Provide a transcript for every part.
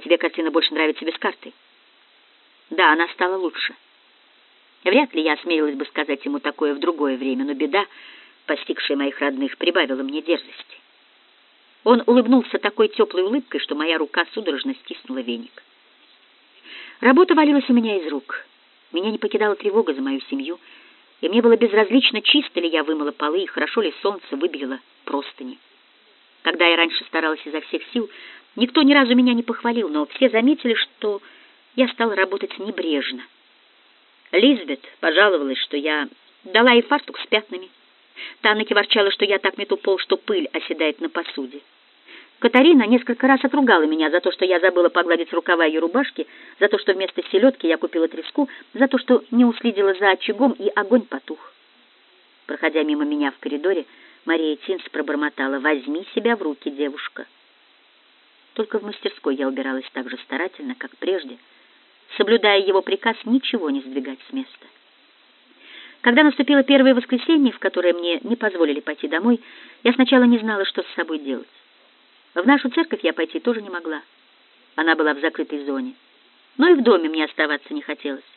А тебе картина больше нравится без карты? Да, она стала лучше. Вряд ли я осмелилась бы сказать ему такое в другое время, но беда, постигшая моих родных, прибавила мне дерзости. Он улыбнулся такой теплой улыбкой, что моя рука судорожно стиснула веник. Работа валилась у меня из рук. Меня не покидала тревога за мою семью, и мне было безразлично, чисто ли я вымыла полы и хорошо ли солнце выбелило простыни. Когда я раньше старалась изо всех сил, никто ни разу меня не похвалил, но все заметили, что я стала работать небрежно. Лизбет пожаловалась, что я дала ей фартук с пятнами. Таннеке ворчала, что я так мету пол, что пыль оседает на посуде. Катарина несколько раз отругала меня за то, что я забыла погладить рукава ее рубашки, за то, что вместо селедки я купила треску, за то, что не уследила за очагом, и огонь потух. Проходя мимо меня в коридоре, Мария Тинс пробормотала «Возьми себя в руки, девушка». Только в мастерской я убиралась так же старательно, как прежде, соблюдая его приказ ничего не сдвигать с места. Когда наступило первое воскресенье, в которое мне не позволили пойти домой, я сначала не знала, что с собой делать. В нашу церковь я пойти тоже не могла. Она была в закрытой зоне. Но и в доме мне оставаться не хотелось.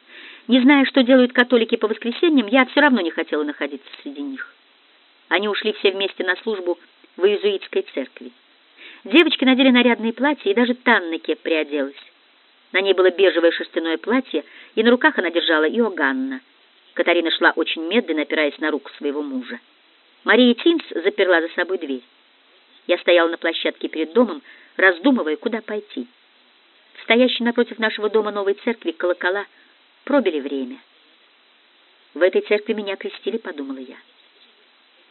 Не зная, что делают католики по воскресеньям, я все равно не хотела находиться среди них. Они ушли все вместе на службу в иезуитской церкви. Девочки надели нарядные платья, и даже Таннеке приоделась. На ней было бежевое шерстяное платье, и на руках она держала Иоганна. Катарина шла очень медленно, опираясь на руку своего мужа. Мария Тинс заперла за собой дверь. Я стоял на площадке перед домом, раздумывая, куда пойти. Стоящие напротив нашего дома новой церкви колокола пробили время. В этой церкви меня крестили, подумала я.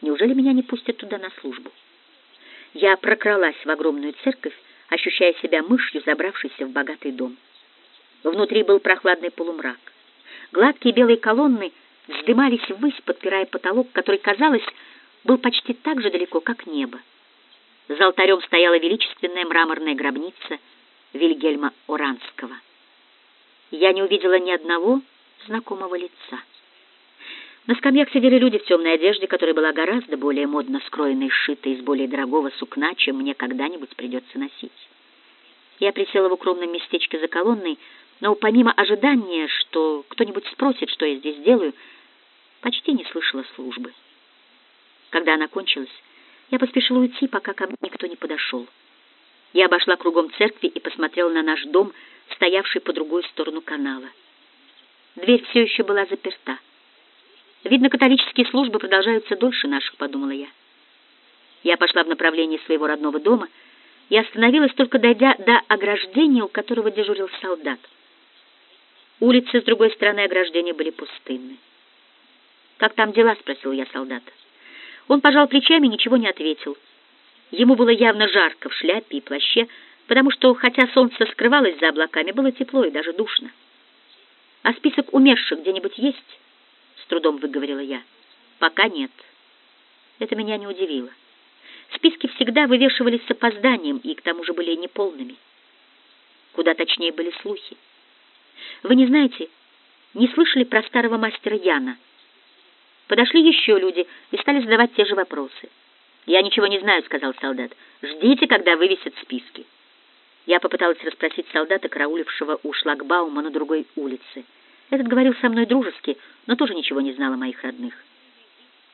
Неужели меня не пустят туда на службу? Я прокралась в огромную церковь, ощущая себя мышью, забравшейся в богатый дом. Внутри был прохладный полумрак. Гладкие белые колонны вздымались ввысь, подпирая потолок, который, казалось, был почти так же далеко, как небо. За алтарем стояла величественная мраморная гробница Вильгельма Оранского. Я не увидела ни одного знакомого лица. На скамьях сидели люди в темной одежде, которая была гораздо более модно скроенной и сшитой из более дорогого сукна, чем мне когда-нибудь придется носить. Я присела в укромном местечке за колонной, но помимо ожидания, что кто-нибудь спросит, что я здесь делаю, почти не слышала службы. Когда она кончилась, я поспешила уйти, пока ко мне никто не подошел. Я обошла кругом церкви и посмотрела на наш дом, стоявший по другую сторону канала. Дверь все еще была заперта. Видно, католические службы продолжаются дольше наших, подумала я. Я пошла в направлении своего родного дома и остановилась только дойдя до ограждения, у которого дежурил солдат. Улицы с другой стороны ограждения были пустынны. «Как там дела?» — спросил я солдата. Он пожал плечами и ничего не ответил. Ему было явно жарко в шляпе и плаще, потому что, хотя солнце скрывалось за облаками, было тепло и даже душно. «А список умерших где-нибудь есть?» — с трудом выговорила я. «Пока нет». Это меня не удивило. Списки всегда вывешивались с опозданием и к тому же были неполными. Куда точнее были слухи. Вы не знаете, не слышали про старого мастера Яна — Подошли еще люди и стали задавать те же вопросы. «Я ничего не знаю», — сказал солдат. «Ждите, когда вывесят списки». Я попыталась расспросить солдата, караулившего у шлагбаума на другой улице. Этот говорил со мной дружески, но тоже ничего не знал о моих родных.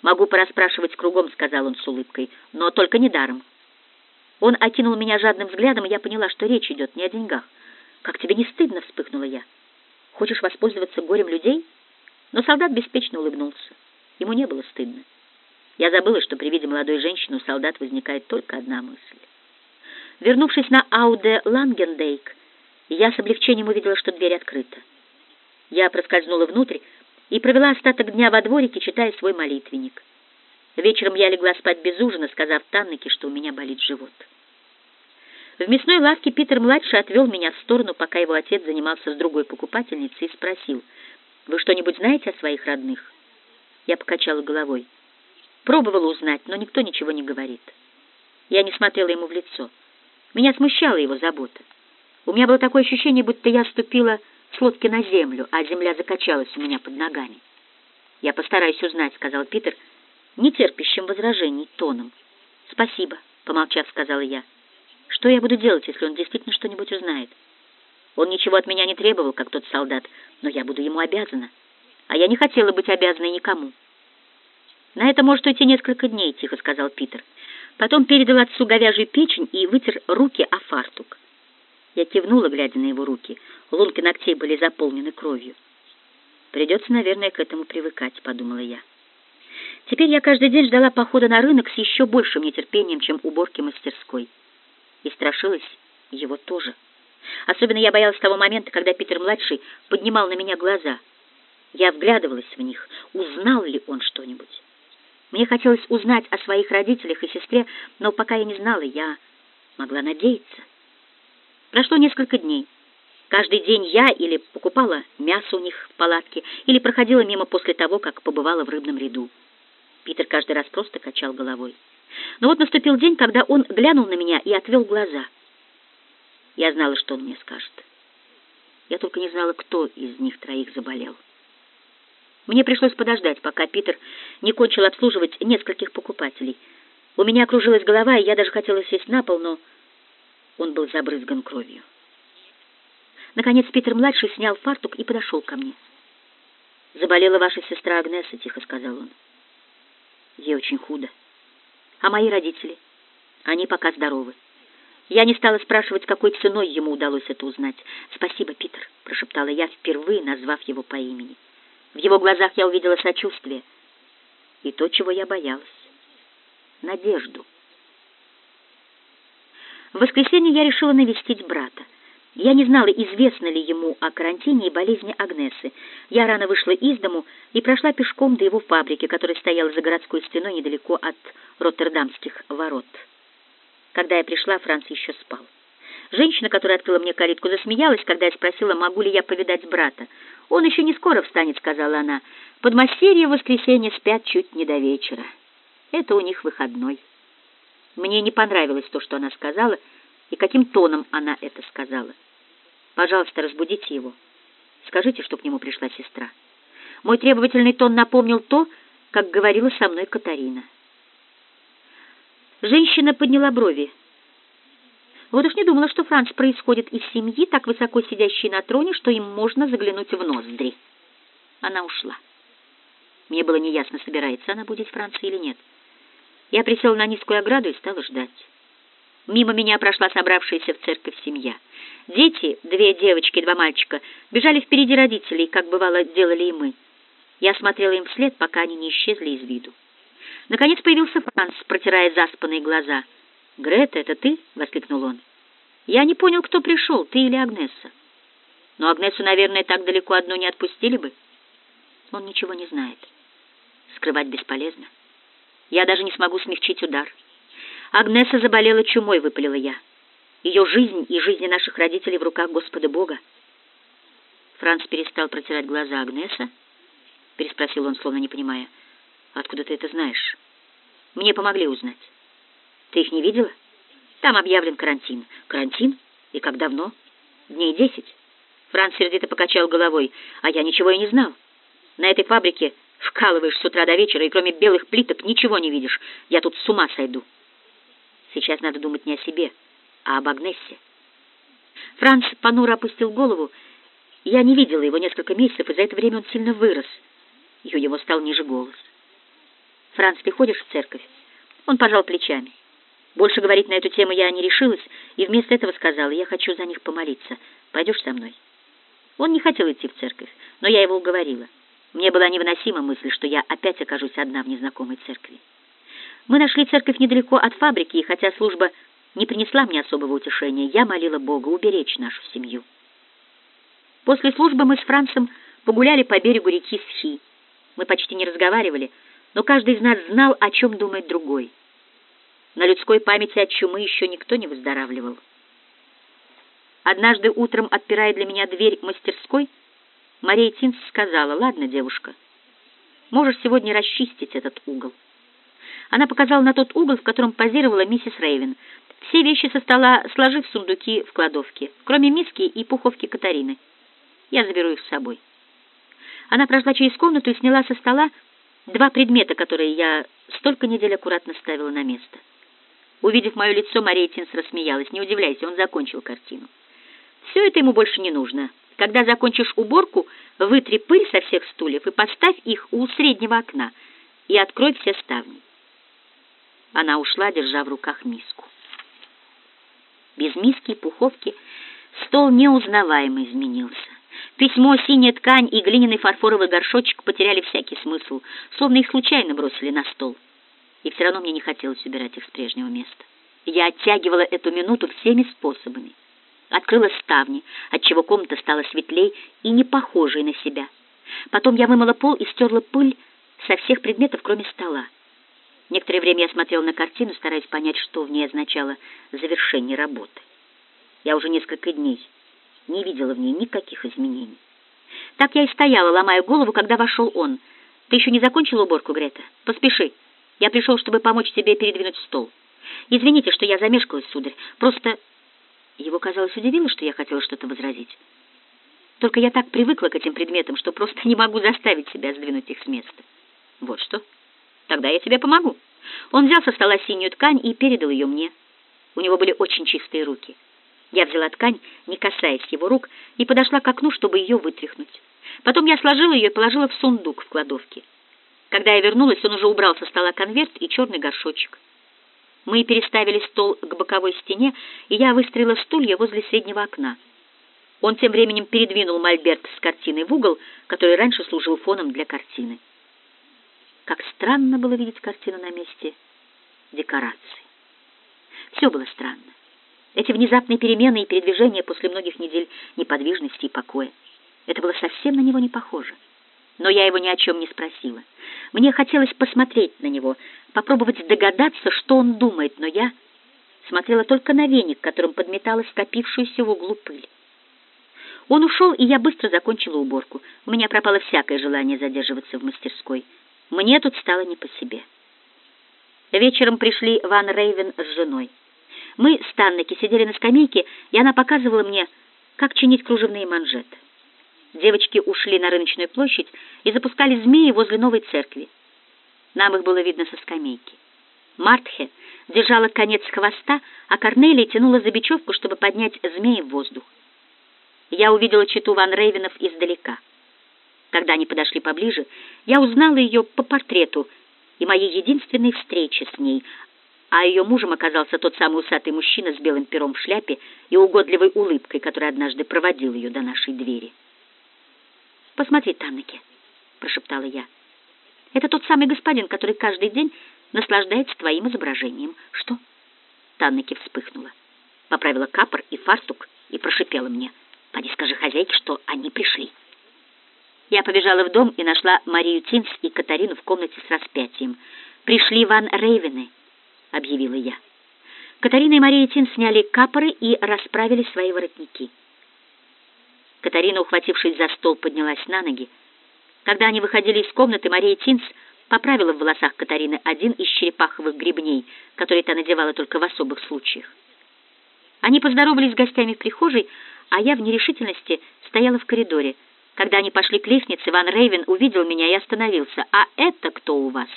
«Могу порасспрашивать кругом», — сказал он с улыбкой, — «но только не даром». Он окинул меня жадным взглядом, и я поняла, что речь идет не о деньгах. «Как тебе не стыдно?» — вспыхнула я. «Хочешь воспользоваться горем людей?» Но солдат беспечно улыбнулся. Ему не было стыдно. Я забыла, что при виде молодой женщины у солдат возникает только одна мысль. Вернувшись на Ауде Лангендейк, я с облегчением увидела, что дверь открыта. Я проскользнула внутрь и провела остаток дня во дворике, читая свой молитвенник. Вечером я легла спать без ужина, сказав Таннеке, что у меня болит живот. В мясной лавке Питер-младший отвел меня в сторону, пока его отец занимался с другой покупательницей, и спросил, «Вы что-нибудь знаете о своих родных?» Я покачала головой. Пробовала узнать, но никто ничего не говорит. Я не смотрела ему в лицо. Меня смущала его забота. У меня было такое ощущение, будто я ступила с лодки на землю, а земля закачалась у меня под ногами. «Я постараюсь узнать», — сказал Питер, нетерпящим возражений тоном. «Спасибо», — помолчав, сказала я. «Что я буду делать, если он действительно что-нибудь узнает?» Он ничего от меня не требовал, как тот солдат, но я буду ему обязана. А я не хотела быть обязанной никому. «На это может уйти несколько дней», — тихо сказал Питер. Потом передал отцу говяжий печень и вытер руки о фартук. Я кивнула, глядя на его руки. Лунки ногтей были заполнены кровью. «Придется, наверное, к этому привыкать», — подумала я. Теперь я каждый день ждала похода на рынок с еще большим нетерпением, чем уборки мастерской. И страшилась его тоже. Особенно я боялась того момента, когда Питер-младший поднимал на меня глаза. Я вглядывалась в них, узнал ли он что-нибудь. Мне хотелось узнать о своих родителях и сестре, но пока я не знала, я могла надеяться. Прошло несколько дней. Каждый день я или покупала мясо у них в палатке, или проходила мимо после того, как побывала в рыбном ряду. Питер каждый раз просто качал головой. Но вот наступил день, когда он глянул на меня и отвел глаза. Я знала, что он мне скажет. Я только не знала, кто из них троих заболел. Мне пришлось подождать, пока Питер не кончил обслуживать нескольких покупателей. У меня окружилась голова, и я даже хотела сесть на пол, но он был забрызган кровью. Наконец Питер-младший снял фартук и подошел ко мне. «Заболела ваша сестра Агнеса», — тихо сказал он. Ей очень худо. А мои родители? Они пока здоровы. Я не стала спрашивать, какой ценой ему удалось это узнать. «Спасибо, Питер», — прошептала я, впервые назвав его по имени. В его глазах я увидела сочувствие и то, чего я боялась — надежду. В воскресенье я решила навестить брата. Я не знала, известно ли ему о карантине и болезни Агнесы. Я рано вышла из дому и прошла пешком до его фабрики, которая стояла за городской стеной недалеко от Роттердамских ворот. Когда я пришла, Франц еще спал. Женщина, которая открыла мне калитку, засмеялась, когда я спросила, могу ли я повидать брата. «Он еще не скоро встанет», — сказала она. «Подмастерье в воскресенье спят чуть не до вечера. Это у них выходной». Мне не понравилось то, что она сказала, и каким тоном она это сказала. Пожалуйста, разбудите его. Скажите, что к нему пришла сестра. Мой требовательный тон напомнил то, как говорила со мной Катарина. Женщина подняла брови. Вот уж не думала, что Франц происходит из семьи, так высоко сидящей на троне, что им можно заглянуть в ноздри. Она ушла. Мне было неясно, собирается она будить Франца или нет. Я присела на низкую ограду и стала ждать. Мимо меня прошла собравшаяся в церковь семья. Дети, две девочки и два мальчика, бежали впереди родителей, как бывало делали и мы. Я смотрела им вслед, пока они не исчезли из виду. Наконец появился Франц, протирая заспанные глаза. «Грета, это ты?» — воскликнул он. «Я не понял, кто пришел, ты или Агнеса. Но Агнесу, наверное, так далеко одну не отпустили бы. Он ничего не знает. Скрывать бесполезно. Я даже не смогу смягчить удар». Агнеса заболела чумой, выпалила я. Ее жизнь и жизни наших родителей в руках Господа Бога. Франц перестал протирать глаза Агнеса. Переспросил он, словно не понимая. «Откуда ты это знаешь?» «Мне помогли узнать». «Ты их не видела?» «Там объявлен карантин». «Карантин? И как давно?» «Дней десять». Франц сердито покачал головой. «А я ничего и не знал. На этой фабрике вкалываешь с утра до вечера, и кроме белых плиток ничего не видишь. Я тут с ума сойду». Сейчас надо думать не о себе, а об Агнессе. Франц понуро опустил голову. Я не видела его несколько месяцев, и за это время он сильно вырос. И у него стал ниже голос. «Франц, ты ходишь в церковь?» Он пожал плечами. Больше говорить на эту тему я не решилась, и вместо этого сказала, я хочу за них помолиться. Пойдешь со мной? Он не хотел идти в церковь, но я его уговорила. Мне была невыносима мысль, что я опять окажусь одна в незнакомой церкви. Мы нашли церковь недалеко от фабрики, и хотя служба не принесла мне особого утешения, я молила Бога уберечь нашу семью. После службы мы с Францем погуляли по берегу реки Схи. Мы почти не разговаривали, но каждый из нас знал, о чем думает другой. На людской памяти от чумы еще никто не выздоравливал. Однажды утром, отпирая для меня дверь мастерской, Мария Тинс сказала, «Ладно, девушка, можешь сегодня расчистить этот угол». Она показала на тот угол, в котором позировала миссис Рейвен. Все вещи со стола сложив в сундуки в кладовке, кроме миски и пуховки Катарины. Я заберу их с собой. Она прошла через комнату и сняла со стола два предмета, которые я столько недель аккуратно ставила на место. Увидев мое лицо, Мария Тинс рассмеялась. «Не удивляйся, он закончил картину». Все это ему больше не нужно. Когда закончишь уборку, вытри пыль со всех стульев и поставь их у среднего окна и открой все ставни. Она ушла, держа в руках миску. Без миски и пуховки стол неузнаваемо изменился. Письмо, синяя ткань и глиняный фарфоровый горшочек потеряли всякий смысл, словно их случайно бросили на стол. И все равно мне не хотелось убирать их с прежнего места. Я оттягивала эту минуту всеми способами. Открыла ставни, отчего комната стала светлей и не похожей на себя. Потом я вымыла пол и стерла пыль со всех предметов, кроме стола. Некоторое время я смотрела на картину, стараясь понять, что в ней означало завершение работы. Я уже несколько дней не видела в ней никаких изменений. Так я и стояла, ломая голову, когда вошел он. «Ты еще не закончила уборку, Грета? Поспеши. Я пришел, чтобы помочь тебе передвинуть стол. Извините, что я замешкалась, сударь. Просто...» Его, казалось, удивило, что я хотела что-то возразить. Только я так привыкла к этим предметам, что просто не могу заставить себя сдвинуть их с места. Вот что. Тогда я тебе помогу. Он взял со стола синюю ткань и передал ее мне. У него были очень чистые руки. Я взяла ткань, не касаясь его рук, и подошла к окну, чтобы ее вытряхнуть. Потом я сложила ее и положила в сундук в кладовке. Когда я вернулась, он уже убрал со стола конверт и черный горшочек. Мы переставили стол к боковой стене, и я выстроила стулья возле среднего окна. Он тем временем передвинул мольберт с картиной в угол, который раньше служил фоном для картины. Как странно было видеть картину на месте декорации. Все было странно. Эти внезапные перемены и передвижения после многих недель неподвижности и покоя. Это было совсем на него не похоже. Но я его ни о чем не спросила. Мне хотелось посмотреть на него, попробовать догадаться, что он думает, но я смотрела только на веник, которым подметала скопившуюся в углу пыль. Он ушел, и я быстро закончила уборку. У меня пропало всякое желание задерживаться в мастерской. Мне тут стало не по себе. Вечером пришли Ван Рейвен с женой. Мы с Таннеки сидели на скамейке, и она показывала мне, как чинить кружевные манжеты. Девочки ушли на рыночную площадь и запускали змеи возле новой церкви. Нам их было видно со скамейки. Мартхе держала конец хвоста, а Корнелия тянула за бечевку, чтобы поднять змеи в воздух. Я увидела читу Ван Рейвенов издалека. Когда они подошли поближе, я узнала ее по портрету и моей единственной встрече с ней, а ее мужем оказался тот самый усатый мужчина с белым пером в шляпе и угодливой улыбкой, который однажды проводил ее до нашей двери. «Посмотри, Таннеке», — прошептала я. «Это тот самый господин, который каждый день наслаждается твоим изображением». «Что?» Таннеке вспыхнула, поправила капор и фартук и прошипела мне. «Поди скажи хозяйке, что они пришли». Я побежала в дом и нашла Марию Тинс и Катарину в комнате с распятием. «Пришли Ван Рейвены», — объявила я. Катарина и Мария Тин сняли капоры и расправили свои воротники. Катарина, ухватившись за стол, поднялась на ноги. Когда они выходили из комнаты, Мария Тинс поправила в волосах Катарины один из черепаховых гребней, который та надевала только в особых случаях. Они поздоровались с гостями в прихожей, а я в нерешительности стояла в коридоре. Когда они пошли к лестнице, Ван Рейвен увидел меня и остановился. «А это кто у вас?»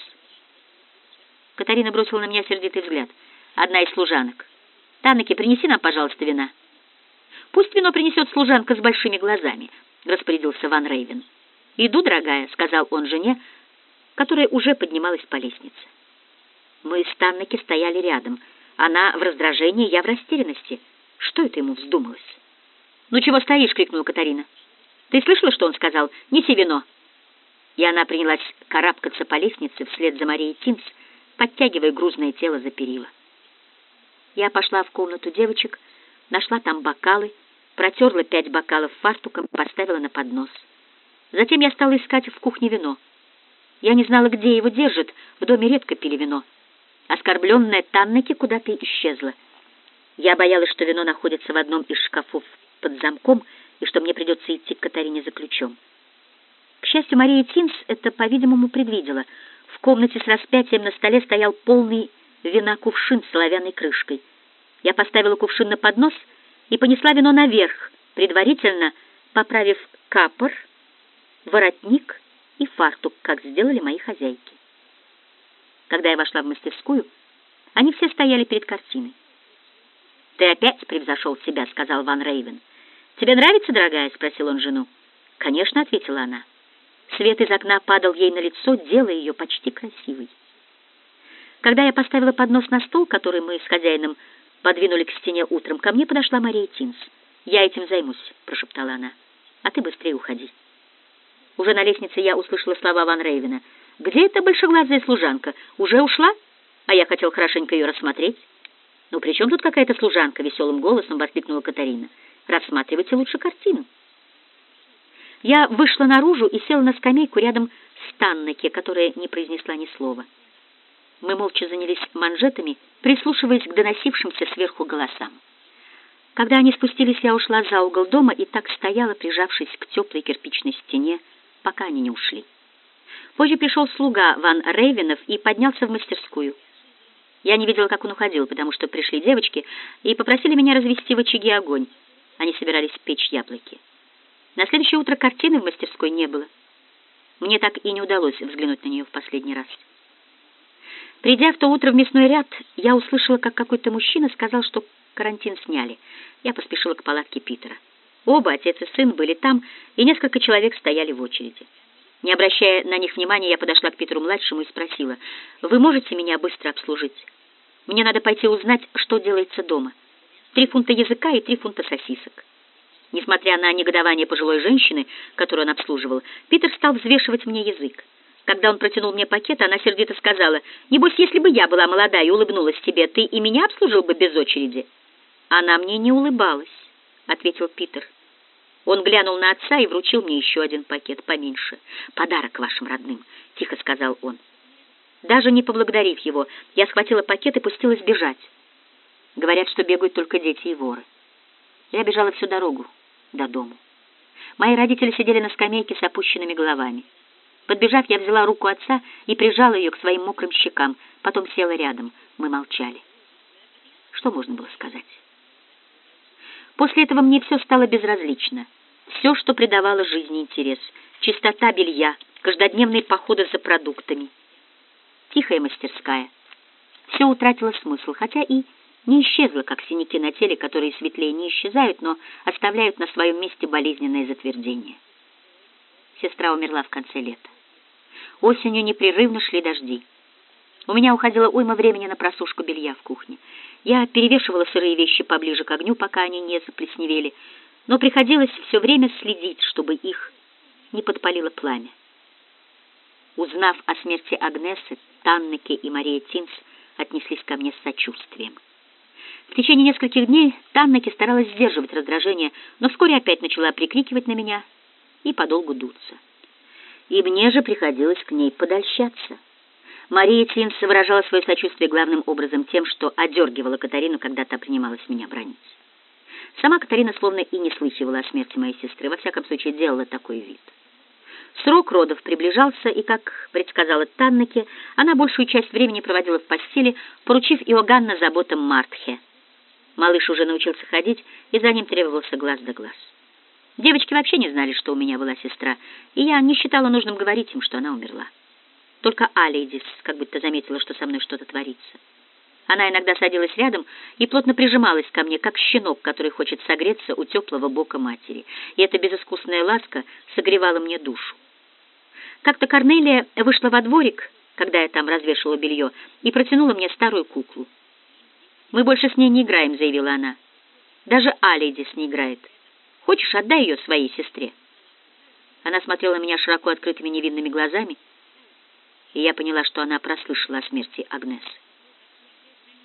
Катарина бросила на меня сердитый взгляд. Одна из служанок. «Таннеке, принеси нам, пожалуйста, вина». «Пусть вино принесет служанка с большими глазами», — распорядился Ван Рейвен. «Иду, дорогая», — сказал он жене, которая уже поднималась по лестнице. Мы с Таннеке стояли рядом. Она в раздражении, я в растерянности. Что это ему вздумалось? «Ну чего стоишь?» — крикнула Катарина. «Ты слышала, что он сказал? Неси вино!» И она принялась карабкаться по лестнице вслед за Марией Тимс, подтягивая грузное тело за перила. Я пошла в комнату девочек, нашла там бокалы, протерла пять бокалов фартуком, поставила на поднос. Затем я стала искать в кухне вино. Я не знала, где его держат, в доме редко пили вино. Оскорбленная Таннеки куда-то исчезла. Я боялась, что вино находится в одном из шкафов под замком и что мне придется идти к Катарине за ключом. К счастью, Мария Тинс это, по-видимому, предвидела — в комнате с распятием на столе стоял полный вина кувшин с соловянной крышкой. Я поставила кувшин на поднос и понесла вино наверх, предварительно поправив капор, воротник и фартук, как сделали мои хозяйки. Когда я вошла в мастерскую, они все стояли перед картиной. «Ты опять превзошел себя», — сказал Ван Рейвен. «Тебе нравится, дорогая?» — спросил он жену. «Конечно», — ответила она. Свет из окна падал ей на лицо, делая ее почти красивой. Когда я поставила поднос на стол, который мы с хозяином подвинули к стене утром, ко мне подошла Мария Тинс. «Я этим займусь», — прошептала она. «А ты быстрее уходи». Уже на лестнице я услышала слова Ван Рейвена. «Где эта большеглазая служанка? Уже ушла? А я хотел хорошенько ее рассмотреть». «Ну, при чем тут какая-то служанка?» — веселым голосом воскликнула Катарина. «Рассматривайте лучше картину». Я вышла наружу и села на скамейку рядом с Таннеке, которая не произнесла ни слова. Мы молча занялись манжетами, прислушиваясь к доносившимся сверху голосам. Когда они спустились, я ушла за угол дома и так стояла, прижавшись к теплой кирпичной стене, пока они не ушли. Позже пришел слуга Ван Рейвенов и поднялся в мастерскую. Я не видела, как он уходил, потому что пришли девочки и попросили меня развести в очаге огонь. Они собирались печь яблоки. На следующее утро картины в мастерской не было. Мне так и не удалось взглянуть на нее в последний раз. Придя в то утро в мясной ряд, я услышала, как какой-то мужчина сказал, что карантин сняли. Я поспешила к палатке Питера. Оба, отец и сын, были там, и несколько человек стояли в очереди. Не обращая на них внимания, я подошла к Питеру-младшему и спросила, «Вы можете меня быстро обслужить? Мне надо пойти узнать, что делается дома. Три фунта языка и три фунта сосисок». Несмотря на негодование пожилой женщины, которую он обслуживал, Питер стал взвешивать мне язык. Когда он протянул мне пакет, она сердито сказала, «Небось, если бы я была молодая и улыбнулась тебе, ты и меня обслужил бы без очереди». «Она мне не улыбалась», — ответил Питер. Он глянул на отца и вручил мне еще один пакет, поменьше. «Подарок вашим родным», — тихо сказал он. Даже не поблагодарив его, я схватила пакет и пустилась бежать. Говорят, что бегают только дети и воры. Я бежала всю дорогу до дому. Мои родители сидели на скамейке с опущенными головами. Подбежав, я взяла руку отца и прижала ее к своим мокрым щекам, потом села рядом. Мы молчали. Что можно было сказать? После этого мне все стало безразлично. Все, что придавало жизни интерес. Чистота белья, каждодневные походы за продуктами. Тихая мастерская. Все утратило смысл, хотя и не исчезло, как синяки на теле, которые светлее не исчезают, но оставляют на своем месте болезненное затвердение. Сестра умерла в конце лета. Осенью непрерывно шли дожди. У меня уходило уйма времени на просушку белья в кухне. Я перевешивала сырые вещи поближе к огню, пока они не заплесневели, но приходилось все время следить, чтобы их не подпалило пламя. Узнав о смерти Агнесы, Таннеке и Мария Тинс отнеслись ко мне с сочувствием. В течение нескольких дней Таннеке старалась сдерживать раздражение, но вскоре опять начала прикрикивать на меня и подолгу дуться. И мне же приходилось к ней подольщаться. Мария Тинс выражала свое сочувствие главным образом тем, что одергивала Катарину, когда та принималась меня бронить. Сама Катарина словно и не слыхивала о смерти моей сестры, во всяком случае делала такой вид. Срок родов приближался, и, как предсказала Таннеке, она большую часть времени проводила в постели, поручив Иоганна заботам Мартхе. Малыш уже научился ходить, и за ним требовался глаз да глаз. Девочки вообще не знали, что у меня была сестра, и я не считала нужным говорить им, что она умерла. Только Алейдис как будто заметила, что со мной что-то творится. Она иногда садилась рядом и плотно прижималась ко мне, как щенок, который хочет согреться у теплого бока матери. И эта безыскусная ласка согревала мне душу. Как-то Корнелия вышла во дворик, когда я там развешивала белье, и протянула мне старую куклу. «Мы больше с ней не играем», — заявила она. «Даже Алейдис не играет. Хочешь, отдай ее своей сестре?» Она смотрела на меня широко открытыми невинными глазами, и я поняла, что она прослышала о смерти Агнес.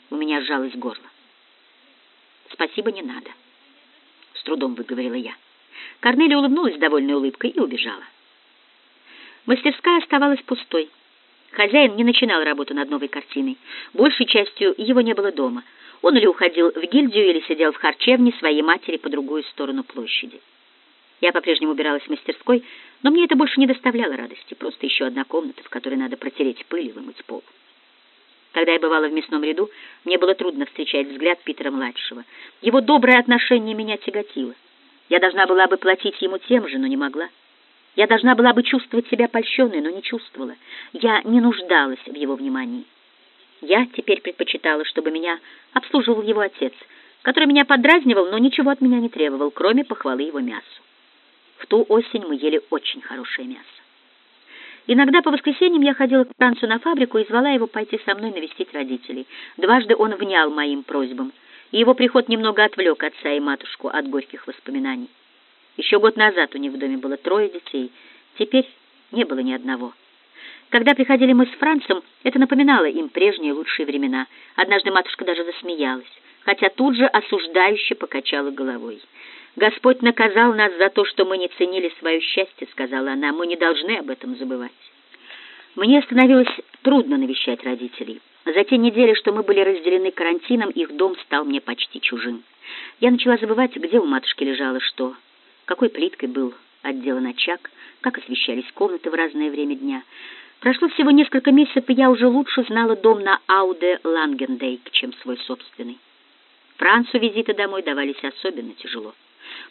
У меня сжалось горло. «Спасибо, не надо», — с трудом выговорила я. Корнелия улыбнулась довольной улыбкой и убежала. Мастерская оставалась пустой. Хозяин не начинал работу над новой картиной. Большей частью его не было дома. Он или уходил в гильдию, или сидел в харчевне своей матери по другую сторону площади. Я по-прежнему убиралась в мастерской, но мне это больше не доставляло радости. Просто еще одна комната, в которой надо протереть пыль и вымыть пол. Когда я бывала в мясном ряду, мне было трудно встречать взгляд Питера-младшего. Его доброе отношение меня тяготило. Я должна была бы платить ему тем же, но не могла. Я должна была бы чувствовать себя польщенной, но не чувствовала. Я не нуждалась в его внимании. Я теперь предпочитала, чтобы меня обслуживал его отец, который меня подразнивал, но ничего от меня не требовал, кроме похвалы его мясу. В ту осень мы ели очень хорошее мясо. Иногда по воскресеньям я ходила к Францу на фабрику и звала его пойти со мной навестить родителей. Дважды он внял моим просьбам, и его приход немного отвлек отца и матушку от горьких воспоминаний. Еще год назад у них в доме было трое детей, теперь не было ни одного. Когда приходили мы с Францем, это напоминало им прежние лучшие времена. Однажды матушка даже засмеялась, хотя тут же осуждающе покачала головой. «Господь наказал нас за то, что мы не ценили свое счастье», — сказала она. «Мы не должны об этом забывать». Мне становилось трудно навещать родителей. За те недели, что мы были разделены карантином, их дом стал мне почти чужим. Я начала забывать, где у матушки лежало что, какой плиткой был отделан очаг, как освещались комнаты в разное время дня. Прошло всего несколько месяцев, и я уже лучше знала дом на Ауде Лангендейк, чем свой собственный. Францу визиты домой давались особенно тяжело.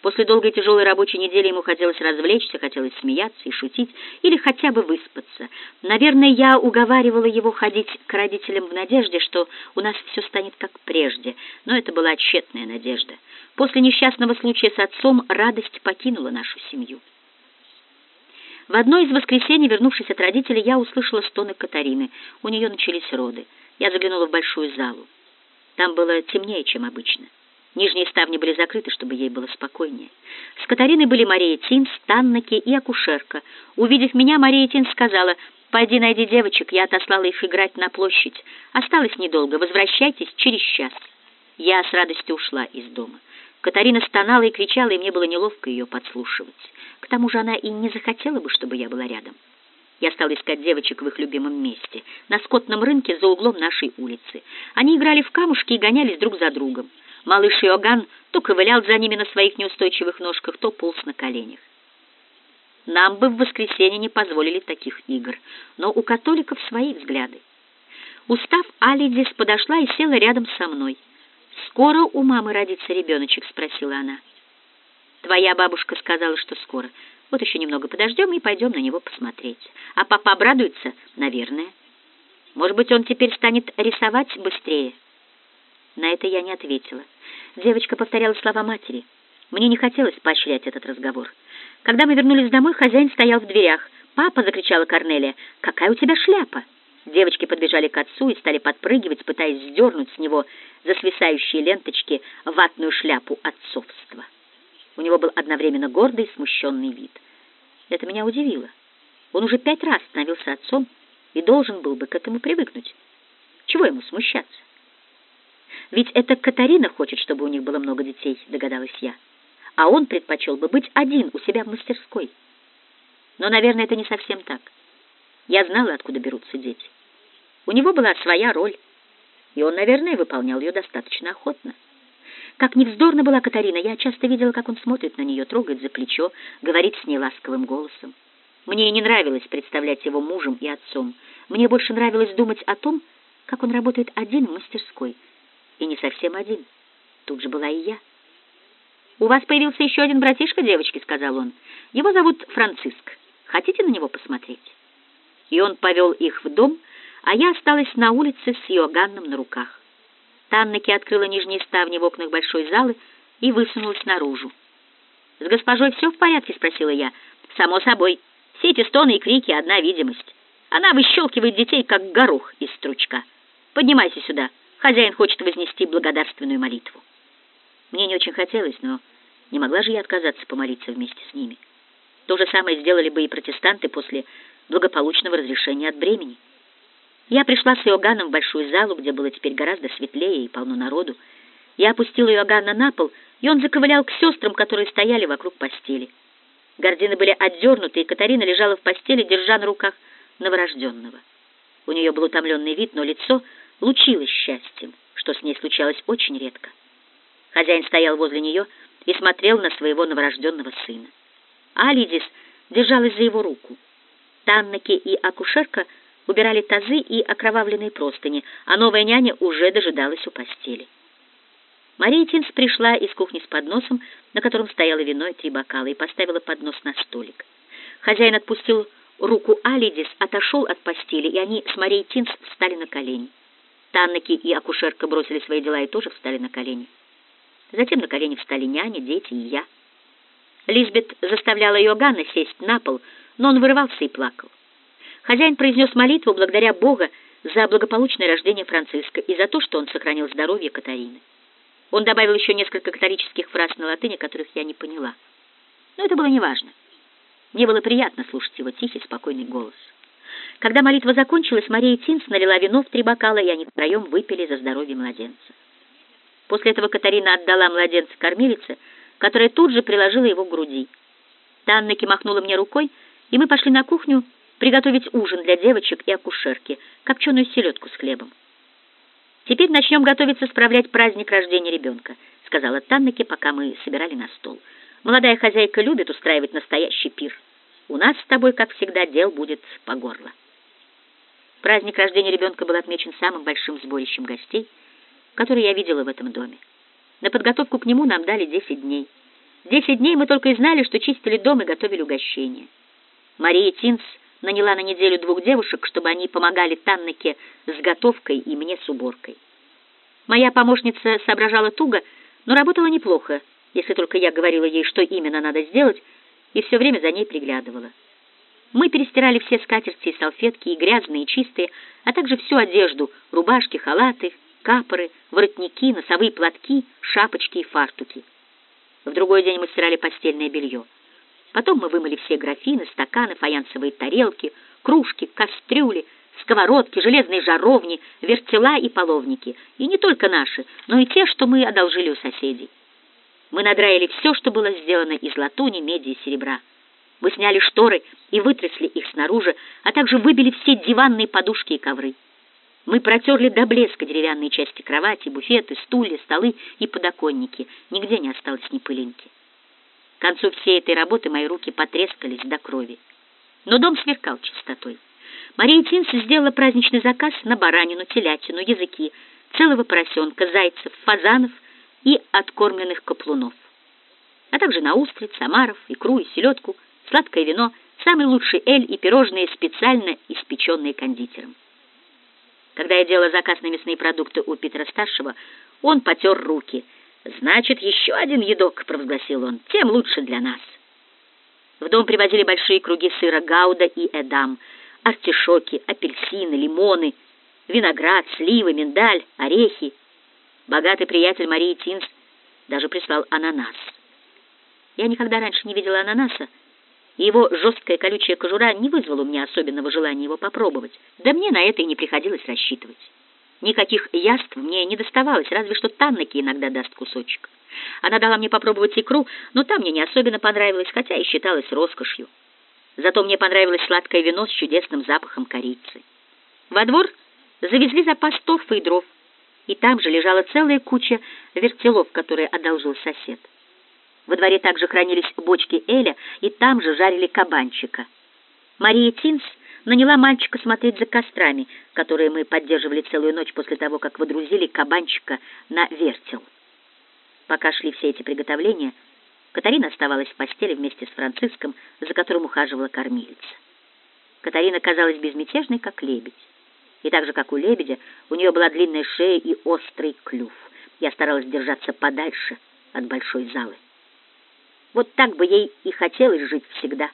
После долгой тяжелой рабочей недели ему хотелось развлечься, хотелось смеяться и шутить, или хотя бы выспаться. Наверное, я уговаривала его ходить к родителям в надежде, что у нас все станет как прежде, но это была тщетная надежда. После несчастного случая с отцом радость покинула нашу семью. В одно из воскресений, вернувшись от родителей, я услышала стоны Катарины. У нее начались роды. Я заглянула в большую залу. Там было темнее, чем обычно. Нижние ставни были закрыты, чтобы ей было спокойнее. С Катариной были Мария Тинс, Таннаки и акушерка. Увидев меня, Мария Тинс сказала, «Пойди найди девочек, я отослала их играть на площадь. Осталось недолго, возвращайтесь через час». Я с радостью ушла из дома. Катарина стонала и кричала, и мне было неловко ее подслушивать. К тому же она и не захотела бы, чтобы я была рядом. Я стала искать девочек в их любимом месте, на скотном рынке за углом нашей улицы. Они играли в камушки и гонялись друг за другом. Малыш Иоганн то ковылял за ними на своих неустойчивых ножках, то полз на коленях. Нам бы в воскресенье не позволили таких игр, но у католиков свои взгляды. Устав, Алидис подошла и села рядом со мной. «Скоро у мамы родится ребеночек?» — спросила она. «Твоя бабушка сказала, что скоро. Вот еще немного подождем и пойдем на него посмотреть. А папа обрадуется? Наверное. Может быть, он теперь станет рисовать быстрее?» На это я не ответила. Девочка повторяла слова матери. Мне не хотелось поощрять этот разговор. Когда мы вернулись домой, хозяин стоял в дверях. «Папа!» — закричала Корнелия. «Какая у тебя шляпа?» Девочки подбежали к отцу и стали подпрыгивать, пытаясь сдернуть с него за свисающие ленточки ватную шляпу отцовства. У него был одновременно гордый и смущенный вид. Это меня удивило. Он уже пять раз становился отцом и должен был бы к этому привыкнуть. Чего ему смущаться? Ведь это Катарина хочет, чтобы у них было много детей, догадалась я. А он предпочел бы быть один у себя в мастерской. Но, наверное, это не совсем так. Я знала, откуда берутся дети. У него была своя роль, и он, наверное, выполнял ее достаточно охотно. Как невздорна была Катарина, я часто видела, как он смотрит на нее, трогает за плечо, говорит с ней ласковым голосом. Мне не нравилось представлять его мужем и отцом. Мне больше нравилось думать о том, как он работает один в мастерской. И не совсем один. Тут же была и я. «У вас появился еще один братишка, девочки», — сказал он. «Его зовут Франциск. Хотите на него посмотреть?» И он повел их в дом, а я осталась на улице с Иоганном на руках. Таннеки открыла нижние ставни в окнах большой залы и высунулась наружу. «С госпожой все в порядке?» — спросила я. «Само собой. Все эти стоны и крики — одна видимость. Она выщелкивает детей, как горох из стручка. Поднимайся сюда. Хозяин хочет вознести благодарственную молитву». Мне не очень хотелось, но не могла же я отказаться помолиться вместе с ними. То же самое сделали бы и протестанты после благополучного разрешения от бремени. Я пришла с Иоганном в большую залу, где было теперь гораздо светлее и полно народу. Я опустила Иоганна на пол, и он заковылял к сестрам, которые стояли вокруг постели. Гордины были отдернуты, и Катарина лежала в постели, держа на руках новорожденного. У нее был утомленный вид, но лицо лучилось счастьем, что с ней случалось очень редко. Хозяин стоял возле нее и смотрел на своего новорожденного сына. Алидис держалась за его руку. Таннаки и акушерка — убирали тазы и окровавленные простыни, а новая няня уже дожидалась у постели. Мария Тинс пришла из кухни с подносом, на котором стояло вино и три бокала, и поставила поднос на столик. Хозяин отпустил руку Алидис, отошел от постели, и они с Марией Тинс встали на колени. Таннеки и акушерка бросили свои дела и тоже встали на колени. Затем на колени встали няня, дети и я. Лизбет заставляла Иоганна сесть на пол, но он вырывался и плакал. Хозяин произнес молитву благодаря Бога за благополучное рождение Франциска и за то, что он сохранил здоровье Катарины. Он добавил еще несколько католических фраз на латыни, которых я не поняла. Но это было неважно. Мне было приятно слушать его тихий, спокойный голос. Когда молитва закончилась, Мария Тинс налила вино в три бокала, и они втроем выпили за здоровье младенца. После этого Катарина отдала младенца кормилице, которая тут же приложила его к груди. Таннеки махнула мне рукой, и мы пошли на кухню приготовить ужин для девочек и акушерки, копченую селедку с хлебом. «Теперь начнем готовиться справлять праздник рождения ребенка», — сказала Таннеке, пока мы собирали на стол. «Молодая хозяйка любит устраивать настоящий пир. У нас с тобой, как всегда, дел будет по горло». Праздник рождения ребенка был отмечен самым большим сборищем гостей, который я видела в этом доме. На подготовку к нему нам дали десять дней. Десять дней мы только и знали, что чистили дом и готовили угощения. Мария Тинс наняла на неделю двух девушек, чтобы они помогали Таннеке с готовкой и мне с уборкой. Моя помощница соображала туго, но работала неплохо, если только я говорила ей, что именно надо сделать, и все время за ней приглядывала. Мы перестирали все скатерти и салфетки, и грязные, и чистые, а также всю одежду, рубашки, халаты, капоры, воротники, носовые платки, шапочки и фартуки. В другой день мы стирали постельное белье. Потом мы вымыли все графины, стаканы, фаянсовые тарелки, кружки, кастрюли, сковородки, железные жаровни, вертела и половники. И не только наши, но и те, что мы одолжили у соседей. Мы надраили все, что было сделано из латуни, меди и серебра. Мы сняли шторы и вытрясли их снаружи, а также выбили все диванные подушки и ковры. Мы протерли до блеска деревянные части кровати, буфеты, стулья, столы и подоконники. Нигде не осталось ни пылинки. Концу всей этой работы мои руки потрескались до крови. Но дом сверкал чистотой. Мария Тинс сделала праздничный заказ на баранину, телятину, языки, целого поросенка, зайцев, фазанов и откормленных каплунов, а также на устриц, омаров, икру и селедку, сладкое вино, самый лучший эль и пирожные, специально испеченные кондитером. Когда я делала заказ на мясные продукты у Питера-старшего, он потер руки. «Значит, еще один едок», — провозгласил он, — «тем лучше для нас». В дом привозили большие круги сыра гауда и эдам, артишоки, апельсины, лимоны, виноград, сливы, миндаль, орехи. Богатый приятель Марии Тинс даже прислал ананас. Я никогда раньше не видела ананаса, и его жесткая колючая кожура не вызвала у меня особенного желания его попробовать. Да мне на это и не приходилось рассчитывать. Никаких яств мне не доставалось, разве что Таннеке иногда даст кусочек. Она дала мне попробовать икру, но там мне не особенно понравилось, хотя и считалось роскошью. Зато мне понравилось сладкое вино с чудесным запахом корицы. Во двор завезли запас торфа и дров, и там же лежала целая куча вертелов, которые одолжил сосед. Во дворе также хранились бочки Эля, и там же жарили кабанчика. Мария Тинс наняла мальчика смотреть за кострами, которые мы поддерживали целую ночь после того, как водрузили кабанчика на вертел. Пока шли все эти приготовления, Катарина оставалась в постели вместе с Франциском, за которым ухаживала кормилица. Катарина казалась безмятежной, как лебедь. И так же, как у лебедя, у нее была длинная шея и острый клюв. Я старалась держаться подальше от большой залы. Вот так бы ей и хотелось жить всегда,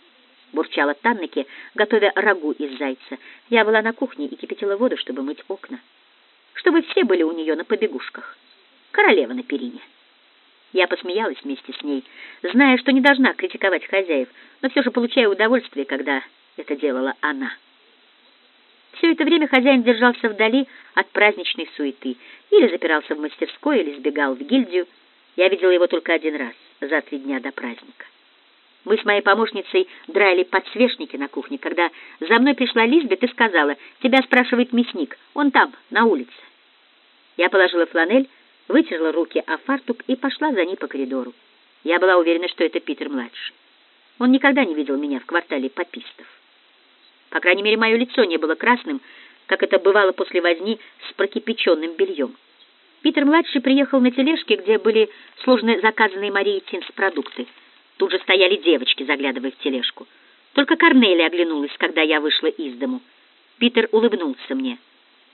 бурчала Таннеке, готовя рагу из зайца. Я была на кухне и кипятила воду, чтобы мыть окна. Чтобы все были у нее на побегушках. Королева на перине. Я посмеялась вместе с ней, зная, что не должна критиковать хозяев, но все же получаю удовольствие, когда это делала она. Все это время хозяин держался вдали от праздничной суеты, или запирался в мастерской, или сбегал в гильдию. Я видела его только один раз за три дня до праздника. Мы с моей помощницей драли подсвечники на кухне, когда за мной пришла Лизбет и сказала, «Тебя спрашивает мясник, он там, на улице». Я положила фланель, вытерла руки о фартук и пошла за ней по коридору. Я была уверена, что это Питер-младший. Он никогда не видел меня в квартале попистов. По крайней мере, мое лицо не было красным, как это бывало после возни с прокипяченным бельем. Питер-младший приехал на тележке, где были сложно заказанные Марией Тинс продукты. Тут же стояли девочки, заглядывая в тележку. Только Корнелия оглянулась, когда я вышла из дому. Питер улыбнулся мне.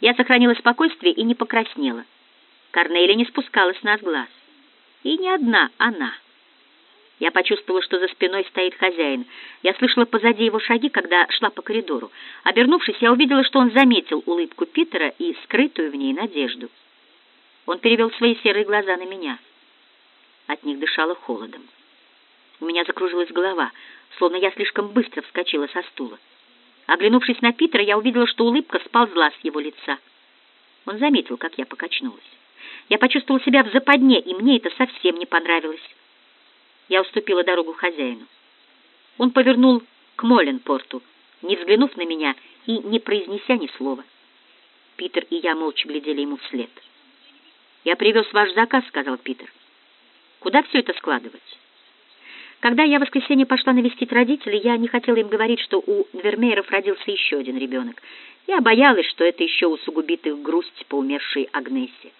Я сохранила спокойствие и не покраснела. Корнелия не спускала с нас глаз. И не одна она. Я почувствовала, что за спиной стоит хозяин. Я слышала позади его шаги, когда шла по коридору. Обернувшись, я увидела, что он заметил улыбку Питера и скрытую в ней надежду. Он перевел свои серые глаза на меня. От них дышало холодом. У меня закружилась голова, словно я слишком быстро вскочила со стула. Оглянувшись на Питера, я увидела, что улыбка сползла с его лица. Он заметил, как я покачнулась. Я почувствовала себя в западне, и мне это совсем не понравилось. Я уступила дорогу хозяину. Он повернул к Моленпорту, не взглянув на меня и не произнеся ни слова. Питер и я молча глядели ему вслед. «Я привез ваш заказ», — сказал Питер. «Куда все это складывать?» Когда я в воскресенье пошла навестить родителей, я не хотела им говорить, что у Вермееров родился еще один ребенок. Я боялась, что это еще усугубит их грусть по умершей Агнесе.